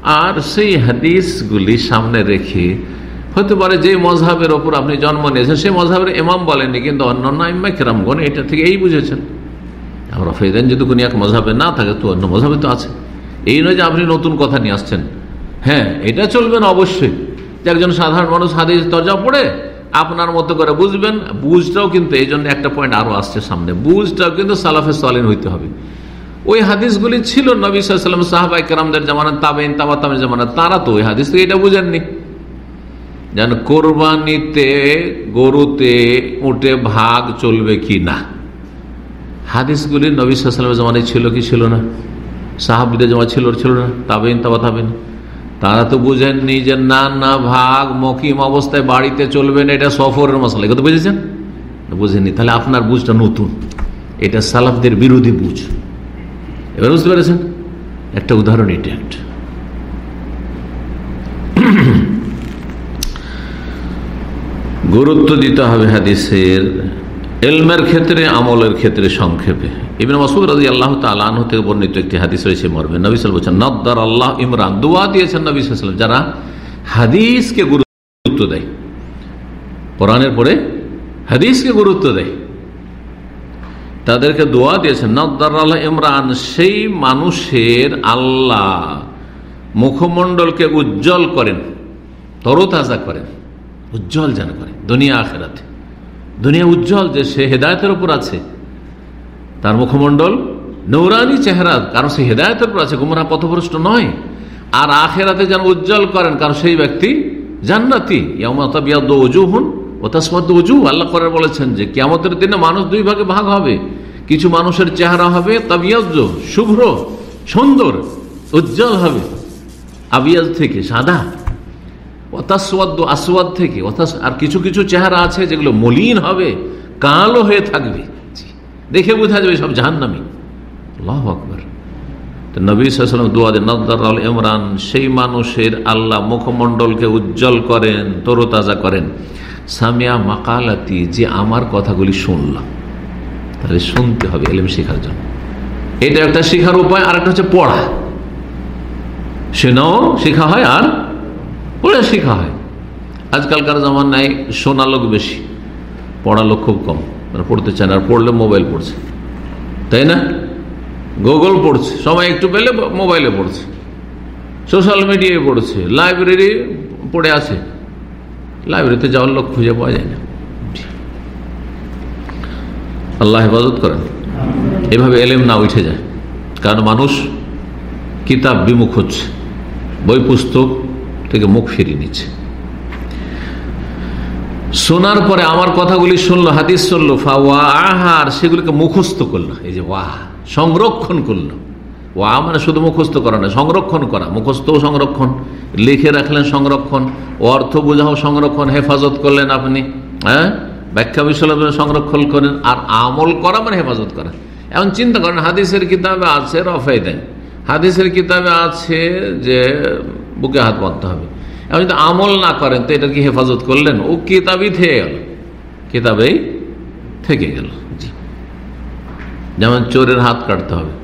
আর সেই হাদিসগুলি সামনে রেখে হতে পারে যে মজহাবের ওপর আপনি জন্ম নিয়েছেন, সেই মজহাবের এমাম বলেননি, কিন্তু অন্যান্য ইম্মা কেরামগণ এটা থেকে এই বুঝেছেন। আমরা ফেদেন যদি কোনো এক মজাবে না থাকে, তো অন্য মজাবে তো আছে। এই নয় যে আপনি নতুন কথা নিয়ে আসছেন। হ্যাঁ এটা চলবে না অবশ্যই। যে একজন সাধারণ মানুষ হাদিস তর্জা পড়ে, আপনার মতো করে বুঝবেন, বুঝটাও কিন্তু এই জন্য একটা পয়েন্ট আরও আসছে সামনে। বুঝটাও কিন্তু সালাফে সালিন হইতে হবে। ওই হাদিসগুলি ছিল নবী সাল্লাম সাহাবাই কেরামদের জামানা তাবেন তাবাতামের জামানা তারা তো ওই হাদিস থেকে এটা বুঝেননি। যেন কোরবানিতে, গরুতে উঠে ভাগ চলবে কি না? হাদিসগুলি নবী সাল্লামের জামানায় ছিল কি ছিল না? সাহাবিদের জমা ছিল ছিল না। তাবেন তাবা তাবেন তারা তো বুঝেননি যে না না ভাগ মকিম অবস্থায় বাড়িতে চলবে না, এটা সফরের মশলা। এগুলো বুঝেছেন? বুঝেননি। তাহলে আপনার বুঝটা নতুন। এটা সালাফদের বিরোধী বুঝ। এবার বুঝতে পেরেছেন? একটা উদাহরণ, এটা একটা। গুরুত্ব দিতে হবে হাদিসের এলমের ক্ষেত্রে, আমলের ক্ষেত্রে সংক্ষেপে। ইবিন মাসুদ রাজি আল্লাহ তালাহ থেকে বর্ণিত একটি হাদিস রয়েছে মর্মে। নবী সাল বলছেন নদ্দার আল্লাহ ইমরান। দোয়া দিয়েছেন নবী সাল্লাম যারা হাদিসকে গুরুত্ব দেয়। কোরআনের পরে হাদিসকে গুরুত্ব দেয়। তাদেরকে দোয়া দিয়েছেন নদ্দার আল্লাহ ইমরান, সেই মানুষের আল্লাহ মুখমণ্ডলকে উজ্জ্বল করেন, তরতাজা করেন, উজ্জ্বল যেন করেন। দুনিয়া আখেরাতে। দুনিয়া উজ্জ্বল যে সে হেদায়তের উপর আছে। তার মুখমণ্ডল, নৌরানি চেহারা, কারণ সে হেদায়তের উপর আছে গুমরা পথভ্রষ্ট নয়। আর আখেরাতে যেন উজ্জ্বল করেন, কারণ সেই ব্যক্তি জান্নাতি। অজু হন ও তসমত অজু আল্লাহ করে বলেছেন যে কেমতের দিনে মানুষ দুই ভাগে ভাগ হবে। কিছু মানুষের চেহারা হবে তাবিয়াজ শুভ্র, সুন্দর, উজ্জ্বল হবে। আবিয়াজ থেকে সাদা। অতাসওয়াদ আসওয়াদ থেকে আর কিছু কিছু চেহারা আছে যেগুলো মলিন হবে, কালো হয়ে থাকবে। দেখে বোঝা যাবে সব জাহান্নামি। আল্লাহ আকবর। নবী সাল্লাম দুয়াদে নদ্দার ইমরান, সেই মানুষের আল্লাহ মুখমণ্ডলকে উজ্জ্বল করেন, তরতাজা করেন। সামিয়া মাকালাতি, যে আমার কথাগুলি শুনলাম, তাহলে শুনতে হবে এলেম শেখার জন্য। এটা একটা শেখার উপায় আর একটা হচ্ছে পড়া। সেনাও শেখা হয় আর পড়ে শেখা হয়। আজকালকার জামান নাই শোনা লোক বেশি, পড়া লোক খুব কম। মানে পড়তে চায় না, আর পড়লে মোবাইল পড়ছে। তাই না? গুগল পড়ছে, সময় একটু পেলে মোবাইলে পড়ছে। সোশ্যাল মিডিয়ায় পড়ছে, লাইব্রেরি পড়ে আছে। লাইব্রেরিতে যাওয়ার লোক খুঁজে পাওয়া যায় না। আল্লাহ হেফাজত করেন। এভাবে এলেম না উঠে যায়। কারণ মানুষ কিতাব বিমুখ হচ্ছে, বই পুস্তক থেকে মুখ ফিরিয়ে নিচ্ছে। শোনার পরে আমার কথাগুলি শুনলো, হাদিস শুনলো ফাওয়া আহার, সেগুলিকে মুখস্থ করল। এই যে ওয়াহ সংরক্ষণ করল। ওয়া মানে শুধু মুখস্থ করা না সংরক্ষণ করা। মুখস্থও সংরক্ষণ। লিখে রাখলেন সংরক্ষণ। অর্থ বোঝাও সংরক্ষণ। হেফাজত করলেন আপনি। হ্যাঁ? ব্যাখ্যা বিশ্লেষণ সংরক্ষণ করেন। আর আমল করা মানে হেফাজত করা। এখন চিন্তা করেন, হাদিসের কিতাবে আছে রফাই দেন হাদিসের কিতাবে আছে যে বুকে হাত বাঁধতে হবে। এখন যদি আমল না করেন, তো এটা কি হেফাজত করলেন? ও কিতাবই থেকে গেল। কিতাবেই থেকে গেল। জি। যেমন চোরের হাত কাটতে হবে।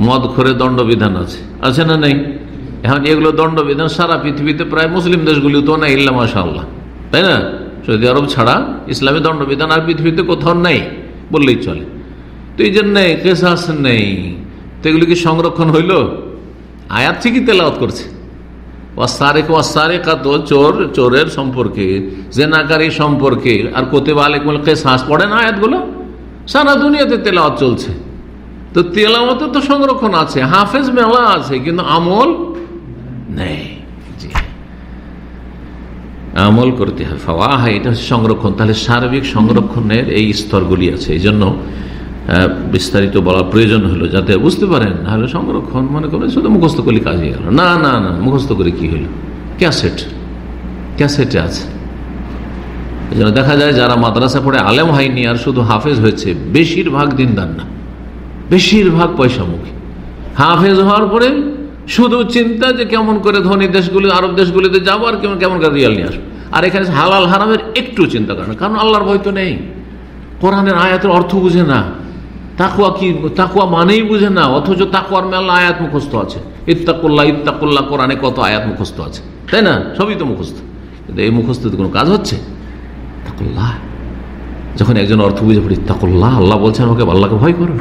মদ খরে দণ্ডবিধান আছে। আছে না নেই? এখন এগুলো দণ্ডবিধান সারা পৃথিবীতে প্রায় মুসলিম দেশগুলি তো না ইল্লা মাশাল্লাহ তাই না? সৌদি আরব ছাড়া ইসলামী দণ্ডবিধান আর পৃথিবীতে কোথাও নেই বললেই চলে। তো এই জন্য কেসাস নেই। তো এগুলি কি সংরক্ষণ হইল? আয়াত ঠিকই তেলাওয়াত করছে। তো চোর, চোরের সম্পর্কে সম্পর্কে, আর পড়ে না সারা দুনিয়াতে চলছে। তো তো সংরক্ষণ আছে, হাফেজ মেলা আছে, কিন্তু আমল নেই। আমল করতে হবে এটা সংরক্ষণ। তাহলে সার্বিক সংরক্ষণের এই স্তরগুলি আছে। এই জন্য বিস্তারিত বলার প্রয়োজন হলো, যাতে বুঝতে পারেন নাহলে সংরক্ষণ মনে করেন শুধু মুখস্থ করলে কাজে গেল না না না, মুখস্থ করে কি হলো? ক্যাসেট। ক্যাসেটে আছে। জন্য দেখা যায় যারা মাদ্রাসা পড়ে আলেম হয়নি আর শুধু হাফেজ হয়েছে, বেশিরভাগ দিনদার না। বেশিরভাগ পয়সামুখী। হাফেজ হওয়ার পরে শুধু চিন্তা যে কেমন করে ধনী দেশগুলি, আরব দেশগুলিতে যাব আর কেমন কেমন করে রিয়াল নিয়ে আসব। আর এখানে হালাল হারামের একটু চিন্তা করে না, কারণ আল্লাহর ভয় তো নেই। কোরআনের আয়াতের অর্থ বুঝে না। তাকুয়া কি? তাকুয়া মানেই বুঝে না, অথচ তাকুয়ার মেলা আয়াত মুখস্থ আছে। ইত্তাকুল্লাহ ইত্তাকুল্লাহ, কোরআনে কত আয়াত মুখস্থ আছে। তাই না? সবই তো মুখস্থ। কিন্তু এই মুখস্থতে কোনো কাজ হচ্ছে? তাকুল্লাহ যখন একজন অর্থ বুঝে পড়ি তাকুল্লাহ আল্লাহ বলছেন আমাকে আল্লাহকে ভয় করো।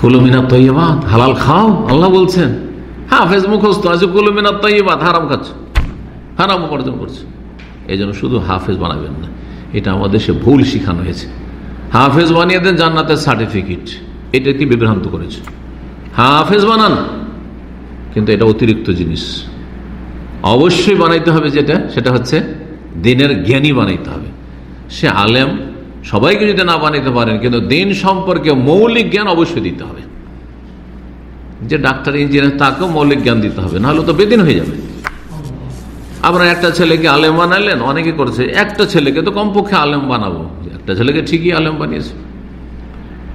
কুলুমিনা তৈবাদ হালাল খাও, আল্লাহ বলছেন। হাফেজ মুখস্থ আছে কুলুমিনা তৈবাদ হারাম খাচ্ছ। হারাম উপার্জন করছে। এই জন্য শুধু হাফেজ বানাবেন না, এটা আমাদের সে ভুল শিখানো হয়েছে। হাফেজ বানিয়ে দেন জান্নাতের সার্টিফিকেট। এটা কি বিভ্রান্ত করেছে? হাফেজ বানান, কিন্তু এটা অতিরিক্ত জিনিস। অবশ্যই বানাইতে হবে যেটা, সেটা হচ্ছে দিনের জ্ঞানী বানাইতে হবে। সে আলেম, সবাইকে যদি না বানাইতে পারেন, কিন্তু দিন সম্পর্কে মৌলিক জ্ঞান অবশ্যই দিতে হবে। যে ডাক্তার, ইঞ্জিনিয়ার, তাকেও মৌলিক জ্ঞান দিতে হবে, নাহলে তো বেদিন হয়ে যাবে। আপনার একটা ছেলেকে আলেম বানালেন অনেকে করছে, একটা ছেলেকে তো কমপক্ষে আলেম বানাবো। একটা ছেলেকে ঠিকই আলেম বানিয়েছে।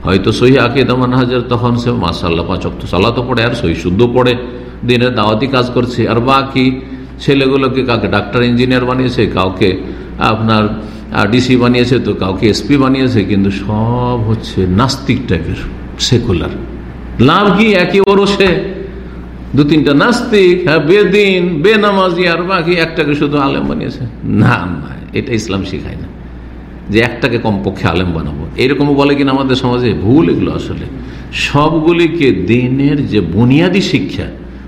হয়তো সহি আকিদা মানহাজের তখন সে মাসাল্লাহ পাঁচক তো সাল্লা তো পড়ে, আর সহি শুদ্ধ পড়ে, দিনের দাওয়াতি কাজ করছে। আর বাকি ছেলেগুলোকে কাউকে ডাক্তার, ইঞ্জিনিয়ার বানিয়েছে, কাউকে আপনার ডিসি বানিয়েছে, তো কাউকে এসপি বানিয়েছে, কিন্তু সব হচ্ছে নাস্তিক টাইপের সেকুলার লাভ কি? একে ওরসে। দু তিনটা নাস্তিক হ্যাঁ বেদিন, বেনামাজি আর বাকি একটাকে শুধু আলেম বানিয়েছে। না না, এটা ইসলাম শিখায় না। যে একটাকে কমপক্ষে আলেম বানাবো। এরকম বলে কিনা আমাদের সমাজে? ভুল এগুলো আসলে। সবগুলিকে দিনের যে বুনিয়াদী শিক্ষা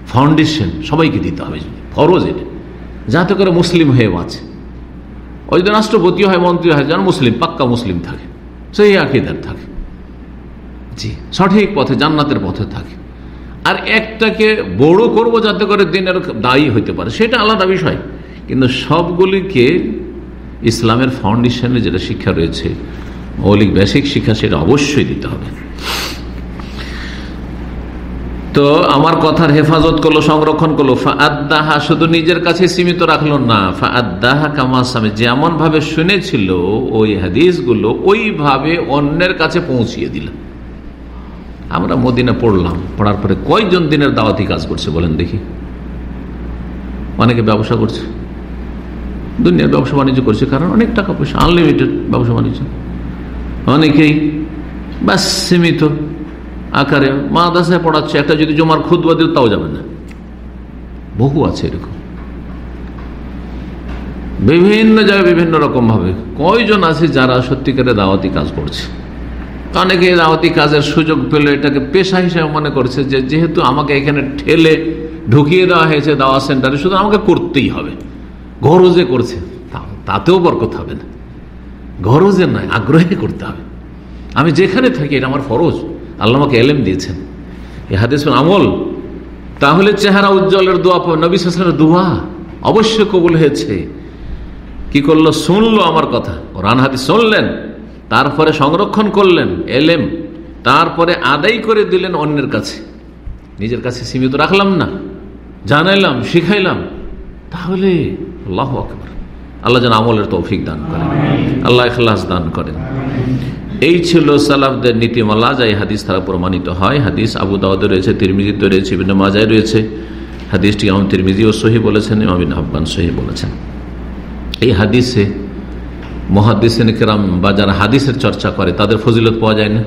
ফাউন্ডেশন সবাইকে দিতে হবে ফরজ এটা। যাতে করে মুসলিম হয়ে বাঁচে। ওই যদি রাষ্ট্রপতি হয় মন্ত্রী হয়, যেন মুসলিম, পাক্কা মুসলিম থাকে। সেই আকিদার থাকে। জি, সঠিক পথে, জান্নাতের পথে থাকে। আর একটাকে বড় করব যাতে করে দিনের দায়ী হইতে পারে, সেটা আলাদা বিষয়। কিন্তু সবগুলিকে ইসলামের ফাউন্ডেশনে যেটা শিক্ষা রয়েছে, মৌলিক বেসিক শিক্ষা, সেটা অবশ্যই দিতে হবে। তো আমার কথার হেফাজত করল, সংরক্ষণ করল, ফাআদাহা, শুধু নিজের কাছে সীমিত রাখল না, ফাআদাহা কামাসামে যেমন ভাবে শুনেছিল ওই হাদিসগুলো, ওইভাবে অন্যের কাছে পৌঁছিয়ে দিল। আমরা মদিনা পড়লাম, পড়ার পরে কয়জন দিনের দাওয়াতি কাজ করছে বলেন দেখি। অনেকে ব্যবসা করছে, দুনিয়ার ব্যবসা বাণিজ্য করছে কারণ অনেক টাকা পয়সা আনলিমিটেড ব্যবসা বাণিজ্য। অনেকেই বাস সীমিত আকারে মাদাসায় পড়াচ্ছে, একটা যদি জমার খুদবা দিল তাও যাবে না। বহু আছে এরকম। বিভিন্ন জায়গায় বিভিন্ন রকম ভাবে কয়জন আছে যারা সত্যিকারে দাওয়াতি কাজ করছে? অনেকে দাওয়াতি কাজের সুযোগ পেল এটাকে পেশা হিসেবে মনে করছে যে যেহেতু আমাকে এখানে ঠেলে ঢুকিয়ে দেওয়া হয়েছে দাওয়া সেন্টারে, শুধু আমাকে করতেই হবে। গরজে করছে তাতেও বরকত হবে না। গরজে নয়, আগ্রহে করতে হবে। আমি যেখানে থাকি, এটা আমার ফরজ, আল্লাহ আমাকে এলেম দিয়েছেন। এ হাদিস আমল, তাহলে চেহারা উজ্জ্বলের দোয়া নবী সাসের দোয়া অবশ্যই কবুল হয়েছে। কি করল? শুনলো আমার কথা। রান হাদিস শুনলেন তারপরে সংরক্ষণ করলেন এলেম। তারপরে আদায় করে দিলেন অন্যের কাছে। নিজের কাছে সীমিত রাখলাম না। জানাইলাম শিখাইলাম। তাহলে আল্লাহ আকবর। আল্লাহ যেন আমলের তৌফিক দান করেন। আল্লাহ এখলাস দান করেন। এই ছিল সালাফদের নীতিমালা যা এই হাদিস দ্বারা প্রমাণিত হয়। হাদিস আবু দাওয়াদে রয়েছে তিরমিজিতে রয়েছে বিভিন্ন মাজায় রয়েছে। হাদিসটি ইমাম তিরমিজি ও সহি বলেছেন ইমামিন আব্বান সহি বলেছেন। এই হাদিসে মহাদিসেন কেরাম বা যারা হাদিসের চর্চা করে, তাদের ফজিলত পাওয়া যায় না।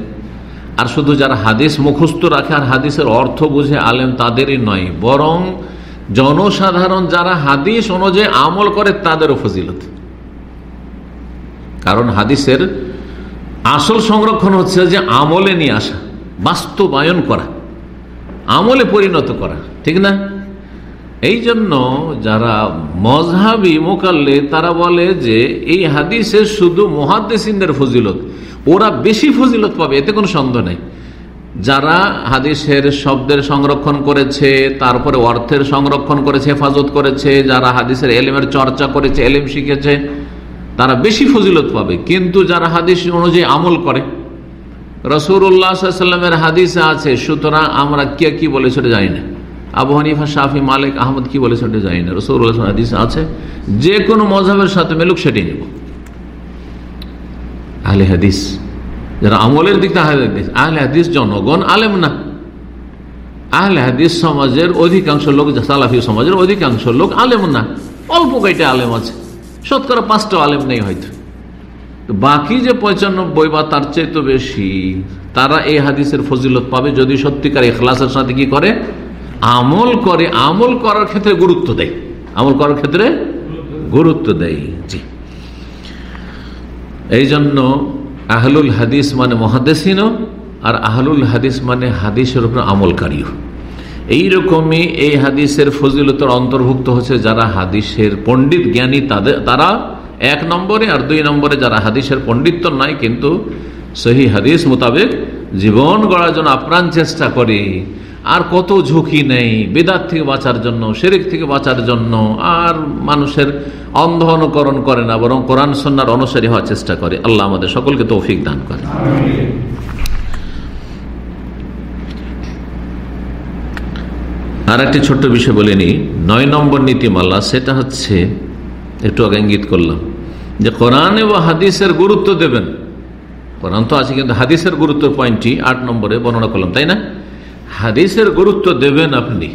আর শুধু যারা হাদিস মুখস্থ রাখে আর হাদিসের অর্থ বুঝে আলেম তাদেরই নয়, বরং জনসাধারণ যারা হাদিস অনুযায়ী আমল করে, তাদেরও ফজিলত। কারণ হাদিসের আসল সংরক্ষণ হচ্ছে যে আমলে নিয়ে আসা, বাস্তবায়ন করা, আমলে পরিণত করা, ঠিক না? এই জন্য যারা মজহাবি মোকাল্লে, তারা বলে যে এই হাদিসে শুধু মহাদ্দেসিনদের ফজিলত, ওরা বেশি ফজিলত পাবে, এতে কোনো সন্দেহ নেই। যারা হাদিসের শব্দের সংরক্ষণ করেছে, তারপরে অর্থের সংরক্ষণ করেছে, হেফাজত করেছে, যারা হাদিসের এলেমের চর্চা করেছে, এলেম শিখেছে, তারা বেশি ফজিলত পাবে। কিন্তু যারা হাদিস অনুযায়ী আমল করে রসুরামের হাদিসে আছে, সুতরাং আমরা কে কি বলে সেটা জানি না। আবু হানিফা শাহি মালিক, আহমদ কি বলে সেটা জানি না। রসুল্লাহ হাদিস আছে, যে কোনো মজাবের সাথে মেলুক সেটাই নেব। আহলে হাদিস, যারা আমলের দিক থেকে আহলে হাদিস জনগণ আলেম না। আহলে হাদিস সমাজের অধিকাংশ লোক, সালাফি সমাজের অধিকাংশ লোক আলেম না। অল্প কয়টা আলেম আছে, শতকরা পাঁচটা আলেম নেই হয়তো। বাকি যে পঁচানব্বই বা তার চেয়ে তো বেশি, তারা এই হাদিসের ফজিলত পাবে যদি সত্যিকার এখলাসের সাথে কি করে? আমল করে, আমল করার ক্ষেত্রে গুরুত্ব দেয়। আমল করার ক্ষেত্রে গুরুত্ব দেয়, জি। এই জন্য আহলুল হাদিস মানে মহাদেসিনও আর আহলুল হাদিস মানে হাদিসের উপর আমলকারীও। এইরকমই এই হাদিসের ফজিলতর অন্তর্ভুক্ত হচ্ছে যারা হাদিসের পণ্ডিত জ্ঞানী তাদের, তারা এক নম্বরে আর দুই নম্বরে যারা হাদিসের পণ্ডিত্য নাই কিন্তু সহি হাদিস মোতাবেক জীবন গড়ার জন্য আপ্রাণ চেষ্টা করে। আর কত ঝুঁকি নেই বেদার থেকে বাঁচার জন্য, শেরেক থেকে বাঁচার জন্য, আর মানুষের অন্ধ অনুকরণ করে না, বরং কোরআন সন্ন্যার অনুসারী হওয়ার চেষ্টা করে। আল্লাহ আমাদের সকলকে তৌফিক দান করে আর একটি ছোট্ট বিষয় বলে নি নয় নম্বর নীতিমালা, সেটা হচ্ছে, একটু আগে ইঙ্গিত করলাম, যে কোরআন এবং হাদিসের গুরুত্ব দেবেন। কোরআন তো আছে, কিন্তু হাদিসের গুরুত্ব পয়েন্টটি আট নম্বরে বর্ণনা করলাম, তাই না? হাদিসের গুরুত্ব দেবেন আপনি।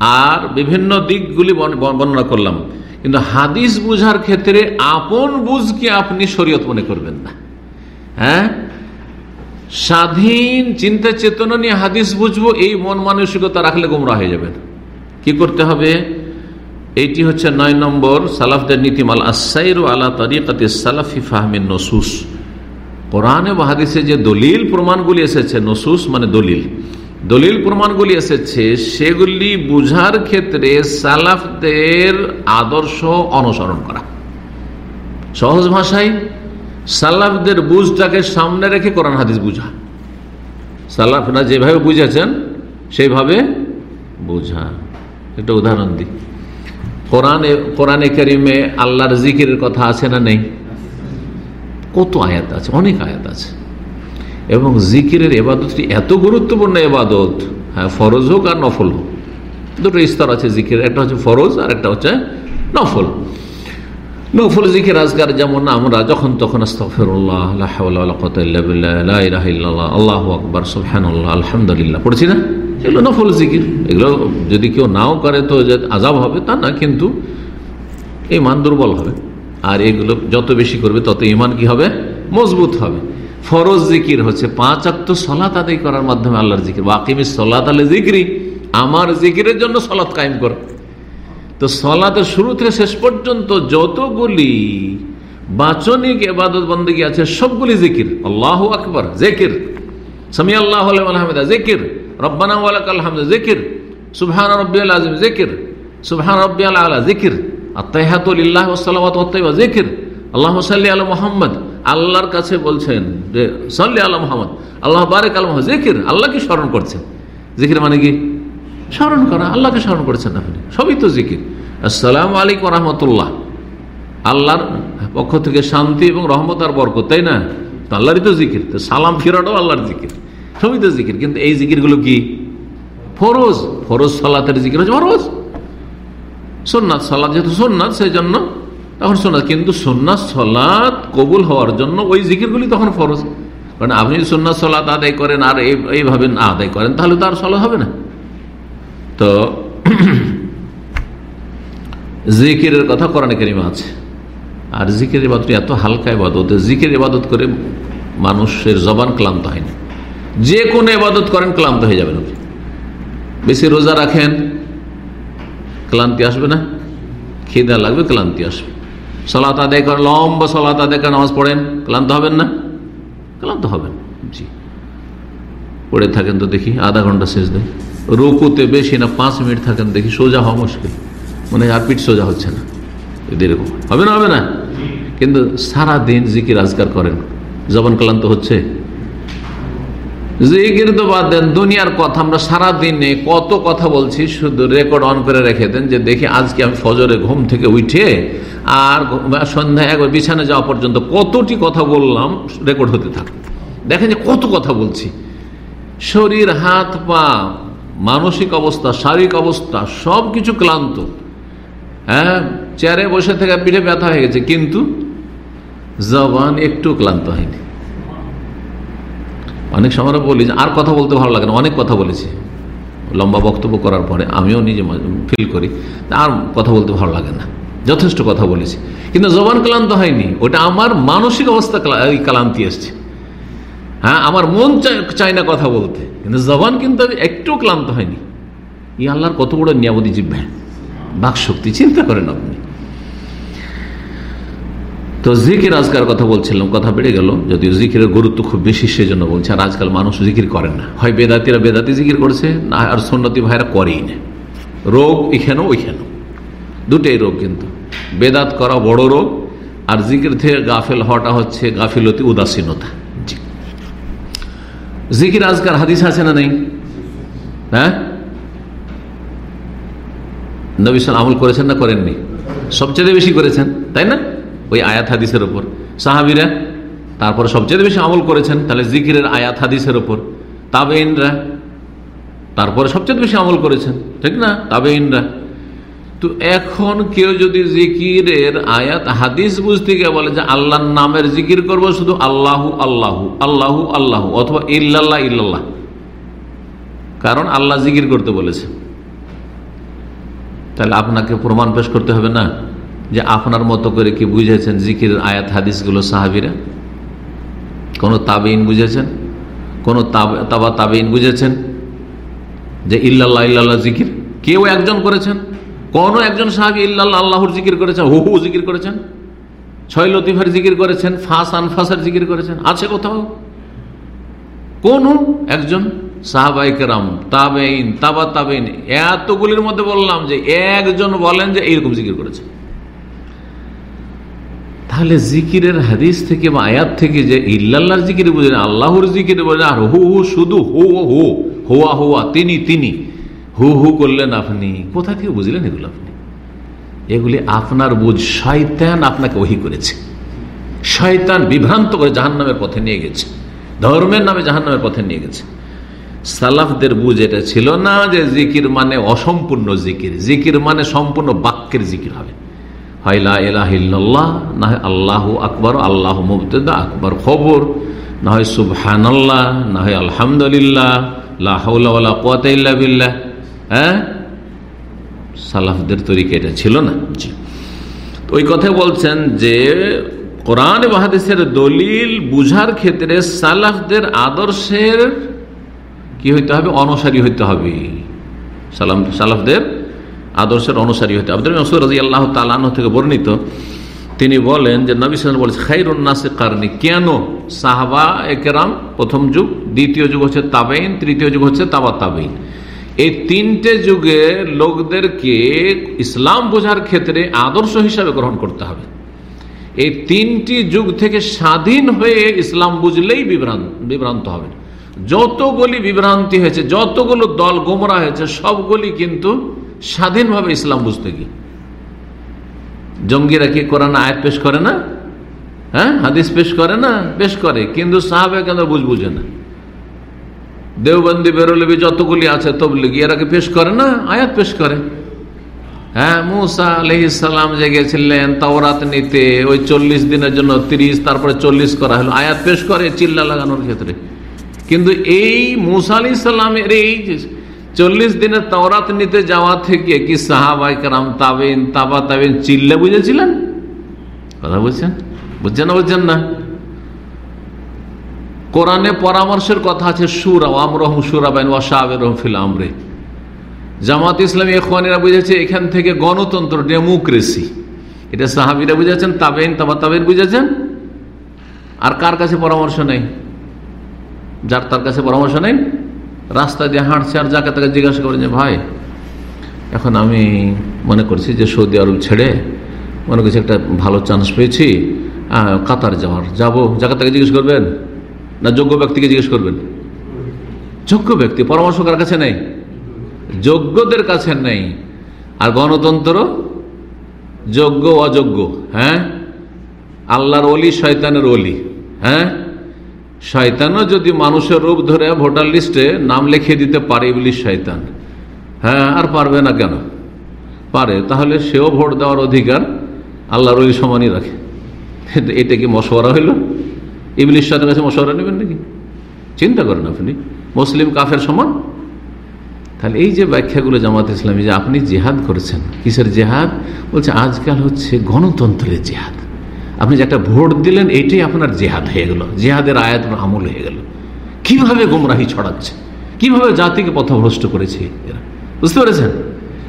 আর বিভিন্ন দিকগুলি বর্ণনা করলাম। কিন্তু হাদিস বুঝার ক্ষেত্রে আপন বুঝকে আপনি শরীয়ত মনে করবেন না। হ্যাঁ? স্বাধীন চিন্তা চেতনা নিয়ে হাদিস বুঝব, এই মন মানসিকতা রাখলে গুমরা হয়ে যাবেন। কি করতে হবে? এইটি হচ্ছে নয় নম্বর সালাফদের নীতিমাল আসাইর আলা তরিকাতে সালাফি ফাহমিন নসুস। কোরআনে বা হাদিসে যে দলিল প্রমাণগুলি এসেছে, নসুস মানে দলিল। দলিল প্রমাণগুলি এসেছে, সেগুলি বুঝার ক্ষেত্রে সালাফদের আদর্শ অনুসরণ করা। সহজ ভাষায়, সালাফদের বুঝটাকে সামনে রেখে কোরআন হাদিস বুঝা। সালাফরা যেভাবে বুঝেছেন, সেইভাবে বুঝা। একটা উদাহরণ দিই। কোরআনে কোরআনে করিমে আল্লাহর জিকিরের কথা আছে না নেই? কত আয়াত আছে? অনেক আয়াত আছে। এবং জিকিরের এবাদতটি এত গুরুত্বপূর্ণ এবাদত হ্যাঁ ফরজ হোক আর নফল হোক। দুটো স্তর আছে জিকির একটা হচ্ছে ফরজ আর একটা হচ্ছে নফল। নফল, জিকির আজকার যেমন আমরা যখন তখন আল্লাহ আকবর সুহানুল্লাহ আলহামদুলিল্লাহ, পড়ছি না? এগুলো নফল, জিকির। এগুলো যদি কেউ নাও করে তো আজাব হবে, তা না, কিন্তু ইমান দুর্বল হবে। আর এগুলো যত বেশি করবে, তত ইমান কি হবে? মজবুত হবে। ফরজ জিকির হচ্ছে, পাঁচ আত্ম সলাত আদায় করার মাধ্যমে আল্লাহর জিকির। বাকিমি সলাত আলে জিকিরি, আমার জিকিরের জন্য সলাৎ কায়েম কর। তো সলাতের শুরু থেকে শেষ পর্যন্ত যতগুলি বাচনিক এবাদত বন্দী আছে, সবগুলি জিকির। আল্লাহ আকবর, জেকির। সামি আল্লাহ আলহামদা জেকির। রব্বানা আলহামদ জেকির। সুবহান রব্বিআল আজিম জেকির। সুবহান রব্বিআল আলা, জিকির। আত্মাহাতুল্লাহ ওসালামাত জিকির। আল্লাহ সাল্লি আল মোহাম্মদ। আল্লাহর কাছে বলছেন যে, সাল্লি আল্লাহ মোহাম্মদ। আল্লাহ বারেক আল মোহাম্মদ। জিকির আল্লাহকে স্মরণ করছেন? জিকির মানে কি? স্মরণ করা, আল্লাহকে স্মরণ করেছেন আপনি। সবই তো জিকির। আসসালাম আলাইকুম রহমতুল্লাহ। আল্লাহর পক্ষ থেকে শান্তি এবং রহমত আর বরকত, তাই না? তো আল্লাহরই তো জিকির। তো সালাম ফিরাটাও আল্লাহর জিকির। সবই তো জিকির। কিন্তু এই জিকিরগুলো কি? ফরোজ। ফরোজ সালাতের জিকির হচ্ছে ফরোজ। সোননাথ সালাদ যেহেতু সোননাথ সেই জন্য তখন সোননাথ কিন্তু সোননাথ সলাদ কবুল হওয়ার জন্য ওই জিকিরগুলি তখন ফরজ। কারণ আপনি সোননাথ সলাদ আদায় করেন আর এইভাবে না আদায় করেন, তাহলে তো আর সলাদ হবে না। তো [CLEARS THROAT] জিকিরের কথা কোরআন কেরিমা আছে। আর জিকির ইবাদত এত হালকা ইবাদত, জিকির ইবাদত করে মানুষের জবান ক্লান্ত হয় না। যে কোনো ইবাদত করেন, ক্লান্ত হয়ে যাবেন আপনি। বেশি রোজা রাখেন, ক্লান্তি আসবে না। খিদা লাগবে, ক্লান্তি আসবে। সলাত আদায় করেন লম্বা সলাত আদায় করে নামাজ পড়েন ক্লান্ত হবেন না? ক্লান্ত হবেন জি। পড়ে থাকেন তো দেখি আধা ঘণ্টা শেষ দেয়। রুকুতে বেশি না পাঁচ মিনিট থাকেন দেখি সোজা হওয়া মুশকিল। মানে আর পিঠ সোজা হচ্ছে না। এরকম হবে না হবে না? কিন্তু সারা দিন জিকির আজকার করেন। জবান ক্লান্ত হচ্ছে? জিকির তো বাদ দেন, দুনিয়ার কথা, আমরা সারা দিনে কত কথা বলছি, শুধু রেকর্ড অন করে রেখে দেন যে দেখি আজকে আমি ফজরে ঘুম থেকে উঠে আর সন্ধ্যায় একবার বিছানে যাওয়া পর্যন্ত কতটি কথা বললাম রেকর্ড হতে থাক। দেখেন যে কত কথা বলছি। শরীর, হাত, পা, মানসিক অবস্থা, শারীরিক অবস্থা সব কিছু ক্লান্ত। হ্যাঁ চেয়ারে বসে থেকে পিঠে ব্যথা হয়ে গেছে, কিন্তু জবান একটু ক্লান্ত হয়নি। অনেক সময় বলি যে আর কথা বলতে ভালো লাগে না, অনেক কথা বলেছি। লম্বা বক্তব্য করার পরে আমিও নিজে ফিল করি আর কথা বলতে ভালো লাগে না। যথেষ্ট কথা বলেছি। কিন্তু জবান ক্লান্ত হয়নি, ওটা আমার মানসিক অবস্থা ক্লান্তি এসছে। হ্যাঁ আমার মন চাই না কথা বলতে, কিন্তু জবান কিন্তু একটু ক্লান্ত হয়নি। ই আল্লাহর কত বড় নিয়ামতি জিব্বা বাক শক্তি চিন্তা করেন আপনি। তো জিকির আজকার কথা বলছিলাম, কথা বেড়ে গেল। যদিও জিকিরের গুরুত্ব খুব বেশি সেজন্য বলছে, আর আজকাল মানুষ জিকির করেন না। হয় বেদাতিরা বেদাতি জিকির করছে, না আর সন্ন্যতি ভাইরা করেই না। রোগ এখানেও ওইখানেও। দুটোই রোগ কিন্তু। বেদাত করা বড় রোগ, আর জিকির থেকে গাফেল হওয়াটা হচ্ছে গাফিলতি, উদাসীনতা। জিকির আজকার হাদিস আছে না নেই? হ্যাঁ? নবিসাল আমল করেছেন না করেননি? সবচেয়ে বেশি করেছেন, তাই না? ওই আয়াত হাদিসের ওপর সাহাবিরা তারপরে সবচেয়ে বেশি আমল করেছেন, তাহলে জিকিরের আয়াত হাদিসের ওপর তাবেইনরা তারপরে সবচেয়ে বেশি আমল করেছেন, ঠিক না? তাবেইনরা তো এখন কেউ যদি জিকিরের আয়াত হাদিস বুঝতে গিয়ে বলে যে আল্লাহর নামের জিকির করব শুধু আল্লাহু আল্লাহু আল্লাহু আল্লাহু অথবা ইল্লাল্লাহ ইল্লাল্লাহ। কারণ আল্লাহ জিকির করতে বলেছে। তাহলে আপনাকে প্রমাণ পেশ করতে হবে না? যে আপনার মতো করে কি বুঝেছেন জিকিরের আয়াত হাদিসগুলো সাহাবিরা? কোনো তাবেইন বুঝেছেন? কোনো তাবা তাবেইন বুঝেছেন? যে ইল্লাল্লাহ ইল্লাল্লাহ জিকির। কেউ একজন করেছেন? কোন একজন সাহাবি ইল্লাল্লাহ, আল্লাহর জিকির করেছেন? হু হু জিকির করেছেন? ছয় লতিফার জিকির করেছেন? ফাঁস, আনফাসার জিকির করেছেন? আছে কোথাও? কোন একজন সাহাবাইকেরাম তাবেইন, তাবা তাবেইন, এতগুলির মধ্যে বললাম যে একজন বলেন যে এইরকম জিকির করেছে তাহলে জিকিরের হাদিস থেকে বা আয়াত থেকে যে ইল্লাল্লাহর জিকির বুঝলেন আল্লাহর জিকির বললেন আর হু হু শুধু হু হু, হুয়া হুয়া, তিনি তিনি, হু হু করলেন আপনি। কোথা থেকে বুঝলেন এগুলো আপনি? এগুলি আপনার বুঝ, শয়তান আপনাকে ওহি করেছে। শয়তান বিভ্রান্ত করে জাহান নামের পথে নিয়ে গেছে। ধর্মের নামে জাহান নামের পথে নিয়ে গেছে। সালাফদের বুঝ এটা ছিল না যে জিকির মানে অসম্পূর্ণ জিকির। জিকির মানে সম্পূর্ণ বাক্যের জিকির হবে। এলাহিল্লাহ না হয় আল্লাহ আকবর আল্লাহ মুবতদা আকবর খবর না হয় সুবহানাল্লাহ না হয় আলহামদুলিল্লাহ বিল্লাহ। হ্যাঁ? সালাফদের তরিকা এটা ছিল না? জি। ওই কথা বলছেন যে কোরআন বাহাদিসের দলিল বুঝার ক্ষেত্রে সালাফদের আদর্শের কি হইতে হবে? অনুসারী হইতে হবে। সালাম সালাফদের আদর্শের অনুসারী হতে আব্দুল মসুর রাজি আল্লাহ তালাহ থেকে বর্ণিত, তিনি বলেন যে নবী সাল বলেছে খাইরুন্নাসে কারণে কেন? সাহাবা একরাম প্রথম যুগ, দ্বিতীয় যুগ হচ্ছে তাবেইন তৃতীয় যুগ হচ্ছে তাবা তাবেইন এই তিনটে যুগে লোকদেরকে ইসলাম বোঝার ক্ষেত্রে আদর্শ হিসাবে গ্রহণ করতে হবে। এই তিনটি যুগ থেকে স্বাধীন হয়ে ইসলাম বুঝলেই বিভ্রান্ত বিভ্রান্ত হবে। যতগুলি বিভ্রান্তি হয়েছে, যতগুলো দল গোমরা হয়েছে, সবগুলি কিন্তু স্বাধীনভাবে ইসলাম বুঝতে গিয়ে। জঙ্গিরা কি কোরআন আয়াত পেশ করে না? হ্যাঁ? হাদিস পেশ করে না? পেশ করে, কিন্তু সাহাবে কেন বুঝ বুঝে না। দেওবন্দি, বেরোলবি যতগুলি আছে তবলিগি, এরা কি পেশ করে না? আয়াত পেশ করে। হ্যাঁ মুসা আলহিসাল্লাম যে গেছিলেন তাওরাত নিতে, ওই চল্লিশ দিনের জন্য তিরিশ, তারপরে চল্লিশ করা হলো। আয়াত পেশ করে, চিল্লা লাগানোর ক্ষেত্রে। কিন্তু এই মুসা আলি সাল্লামের এই চল্লিশ দিনের তাওরাত নিতে যাওয়া থেকে কি সাহাবাইকার তাবেন তাবা তাবেন চিল্লে বুঝেছিলেন? কথা বলছেন বুঝছেন না বুঝছেন না? কোরআনে পরামর্শের কথা আছে, সুরা আমরহম সুরাবাইন ওয়াশাবের রহফিল আমরে। জামাত ইসলামী এখানেরা বুঝেছে, এখান থেকে গণতন্ত্র ডেমোক্রেসি। এটা সাহাবিরা বুঝেছেন তাবেন তাবা তাবেন বুঝেছেন? আর কার কাছে পরামর্শ নেই? যার তার কাছে পরামর্শ নেই? রাস্তা দিয়ে হাঁটছে আর যাকে তাকে জিজ্ঞাসা করেন যে, ভাই, এখন আমি মনে করছি যে সৌদি আরব ছেড়ে মনে করছি একটা ভালো চান্স পেয়েছি কাতার যাওয়ার। যাব। যাকে তাকে জিজ্ঞেস করবেন? না যোগ্য ব্যক্তিকে জিজ্ঞেস করবেন? যোগ্য ব্যক্তি, পরামর্শ কার কাছে নেই? যোগ্যদের কাছে নেই। আর গণতন্ত্র? যোগ্য, অযোগ্য হ্যাঁ? আল্লাহর অলি শয়তানের অলি হ্যাঁ? শয়তানও যদি মানুষের রূপ ধরে ভোটার লিস্টে নাম লিখে দিতে পারে ইবলিশ শয়তান। হ্যাঁ আর পারবে না কেন? পারে, তাহলে সেও ভোট দেওয়ার অধিকার আল্লাহর ওই সমানই রাখে। এটা কি মশওয়ারা হইল? ইবলিশ শয়তানের কাছে মশওয়ারা নেবেন নাকি? চিন্তা করেন আপনি। মুসলিম, কাফের সমান? তাহলে এই যে ব্যাখ্যাগুলো জামাত ইসলামী যে আপনি জেহাদ করেছেন, কিসের জেহাদ? বলছে, আজকাল হচ্ছে গণতন্ত্রের জেহাদ। আপনি যে একটা ভোট দিলেন, এটাই আপনার জেহাদ হয়ে গেল। জেহাদের আয়াত আমল হয়ে গেল। কীভাবে গোমরাহি ছড়াচ্ছে? কীভাবে জাতিকে পথভ্রষ্ট করেছে এরা? বুঝতে পেরেছেন?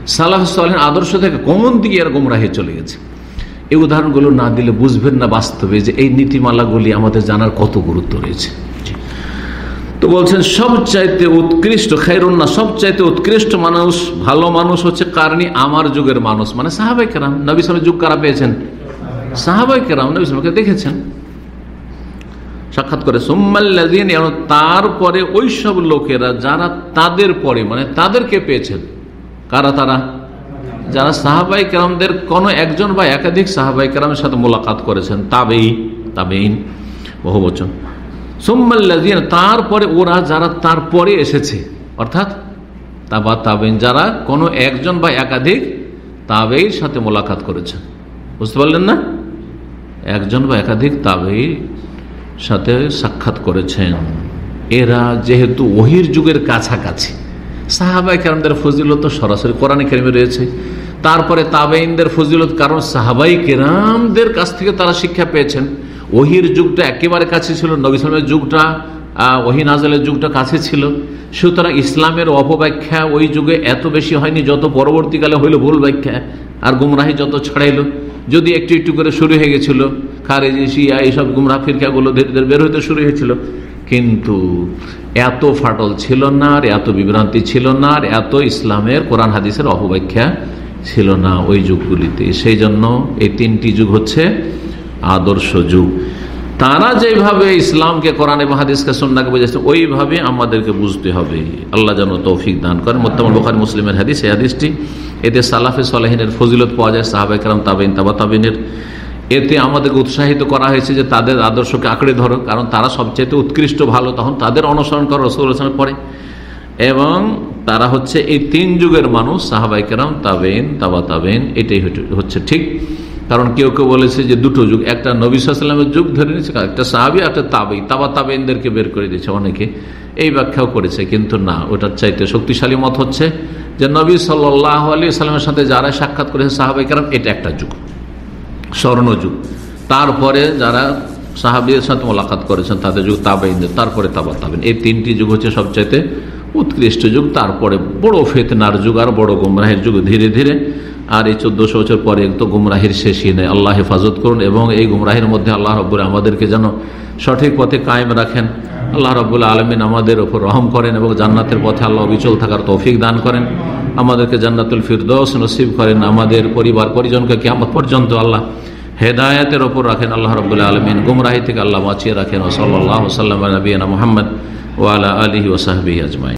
সালাহ সালেন আদর্শ থেকে কমন দিকে এরা গোমরাহি চলে গেছে। এই উদাহরণগুলো না দিলে বুঝবেন না বাস্তবে যে এই নীতিমালাগুলি আমাদের জানার কত গুরুত্ব রয়েছে। তো বলছেন, সবচাইতে উৎকৃষ্ট খাইরুন্না সবচাইতে উৎকৃষ্ট মানুষ, ভালো মানুষ হচ্ছে কারণী আমার যুগের মানুষ। মানে সাহাবাই কেরাম, নবী সালের যুগ কারা পেয়েছেন? সাহাবাই কেরাম দেখেছেন। সাক্ষাৎ করে সোম্মাল্লাদিন তারপরে ওই সব লোকেরা যারা তাদের পরে মানে তাদেরকে পেয়েছেন, কারা তারা? যারা সাহাবাই কেরামদের কোন একজন বা একাধিক সাহাবাই কেরামের সাথে মোলাকাত করেছেন, তাবেই, তাবেইন, বহু বচন। সোম্মাল্লাদিন তারপরে ওরা যারা তারপরে এসেছে, অর্থাৎ তাবা তাবেন যারা কোনো একজন বা একাধিক তাবেইর সাথে মোলাকাত করেছেন। বুঝতে পারলেন না? একজন বা একাধিক তাবেই সাথে সাক্ষাৎ করেছেন। এরা যেহেতু ওহির যুগের কাছাকাছি সাহাবাই কেরামদের ফজিলত সরাসরি কোরআন কেরামে রয়েছে। তারপরে তাবেইনদের ফজিলত কারণ সাহাবাই কেরামদের কাছ থেকে তারা শিক্ষা পেয়েছেন। ওহির যুগটা একেবারে কাছে ছিল, নবী সালামের যুগটা ওহি নাজালের যুগটা কাছে ছিল। সুতরাং ইসলামের অপব্যাখ্যা ওই যুগে এত বেশি হয়নি, যত পরবর্তীকালে হইল ভুল ব্যাখ্যা, আর গুমরাহি যত ছড়াইলো। যদি একটু একটু করে শুরু হয়ে গেছিল, খারেজি, শিয়া, এইসব গুমরা ফিরকাগুলো ধীরে ধীরে বের হতে শুরু হয়েছিল। কিন্তু এত ফাটল ছিল না আর এত বিভ্রান্তি ছিল না আর এত ইসলামের কোরআন হাদিসের অপব্যাখ্যা ছিল না ওই যুগগুলিতে। সেই জন্য এই তিনটি যুগ হচ্ছে আদর্শ যুগ। তারা যেভাবে ইসলামকে, কোরআন এবং হাদিসকে, সন্নাকে বুঝেছে ওইভাবে আমাদেরকে বুঝতে হবে। আল্লাহ যেন তৌফিক দান করেন। মোত্তামুল বখারি, মুসলিমের হাদিস, এই হাদিসটি। এতে সালাফে সালাহিনের ফজিলত পাওয়া যায় সাহাবাই কালাম তাবিন তাবা তাবিনের এতে আমাদেরকে উৎসাহিত করা হয়েছে যে তাদের আদর্শকে আঁকড়ে ধরো, কারণ তারা সবচেয়ে উৎকৃষ্ট ভালো তখন তাদের অনুসরণ করো, রসুল পরে। এবং তারা হচ্ছে এই তিন যুগের মানুষ সাহাবাই কেরাম তাবেন তাবা তাবেন এটাই হচ্ছে ঠিক। কারণ কেউ কেউ বলেছে যে দুটো যুগ, একটা নবী যুগ ধরে নিয়েছে, একটা সাহাবি একটা তাবেই। তাবা তাবেনদেরকে বের করে দিয়েছে অনেকে। এই ব্যাখ্যাও করেছে, কিন্তু না, ওটার চাইতে শক্তিশালী মত হচ্ছে যে নবী সাল্লাহ আলী সাল্লামের সাথে যারা সাক্ষাৎ করেছে সাহাবাই কারণ এটা একটা যুগ স্বর্ণযুগ তারপরে যারা সাহাবিদের সাথে মোলাকাত করেছেন, তাদের যুগ তাবেইনদের, তারপরে তাবা তাবেন এই তিনটি যুগ হচ্ছে সবচাইতে উৎকৃষ্ট যুগ, তারপরে বড় ফেতনার যুগ আর বড় গুমরাহের যুগ ধীরে ধীরে। আর এই চোদ্দশো বছর পরে তো গুমরাহির শেষই নেই আল্লাহ হেফাজত করুন এবং এই গুমরাহির মধ্যে আল্লাহ রব্বুল আমাদেরকে যেন সঠিক পথে কায়েম রাখেন। আল্লাহ রব্বুল্লা আলমিন আমাদের ওপর রহম করেন এবং জান্নাতের পথে আল্লাহ অবিচল থাকার তৌফিক দান করেন। আমাদেরকে জান্নাতুল ফিরদৌস নসিব করেন। আমাদের পরিবার, পরিজনকে কেমন পর্যন্ত আল্লাহ হেদায়তের ওপর রাখেন। আল্লাহ রবুল্লা আলমিন গুমরাহি থেকে আল্লাহ বাঁচিয়ে রাখেন। ও সাল্লাহ সাল্লাম নবীনা মোহাম্মদ ওয়ালা আলহি ওসাহবি আজমাই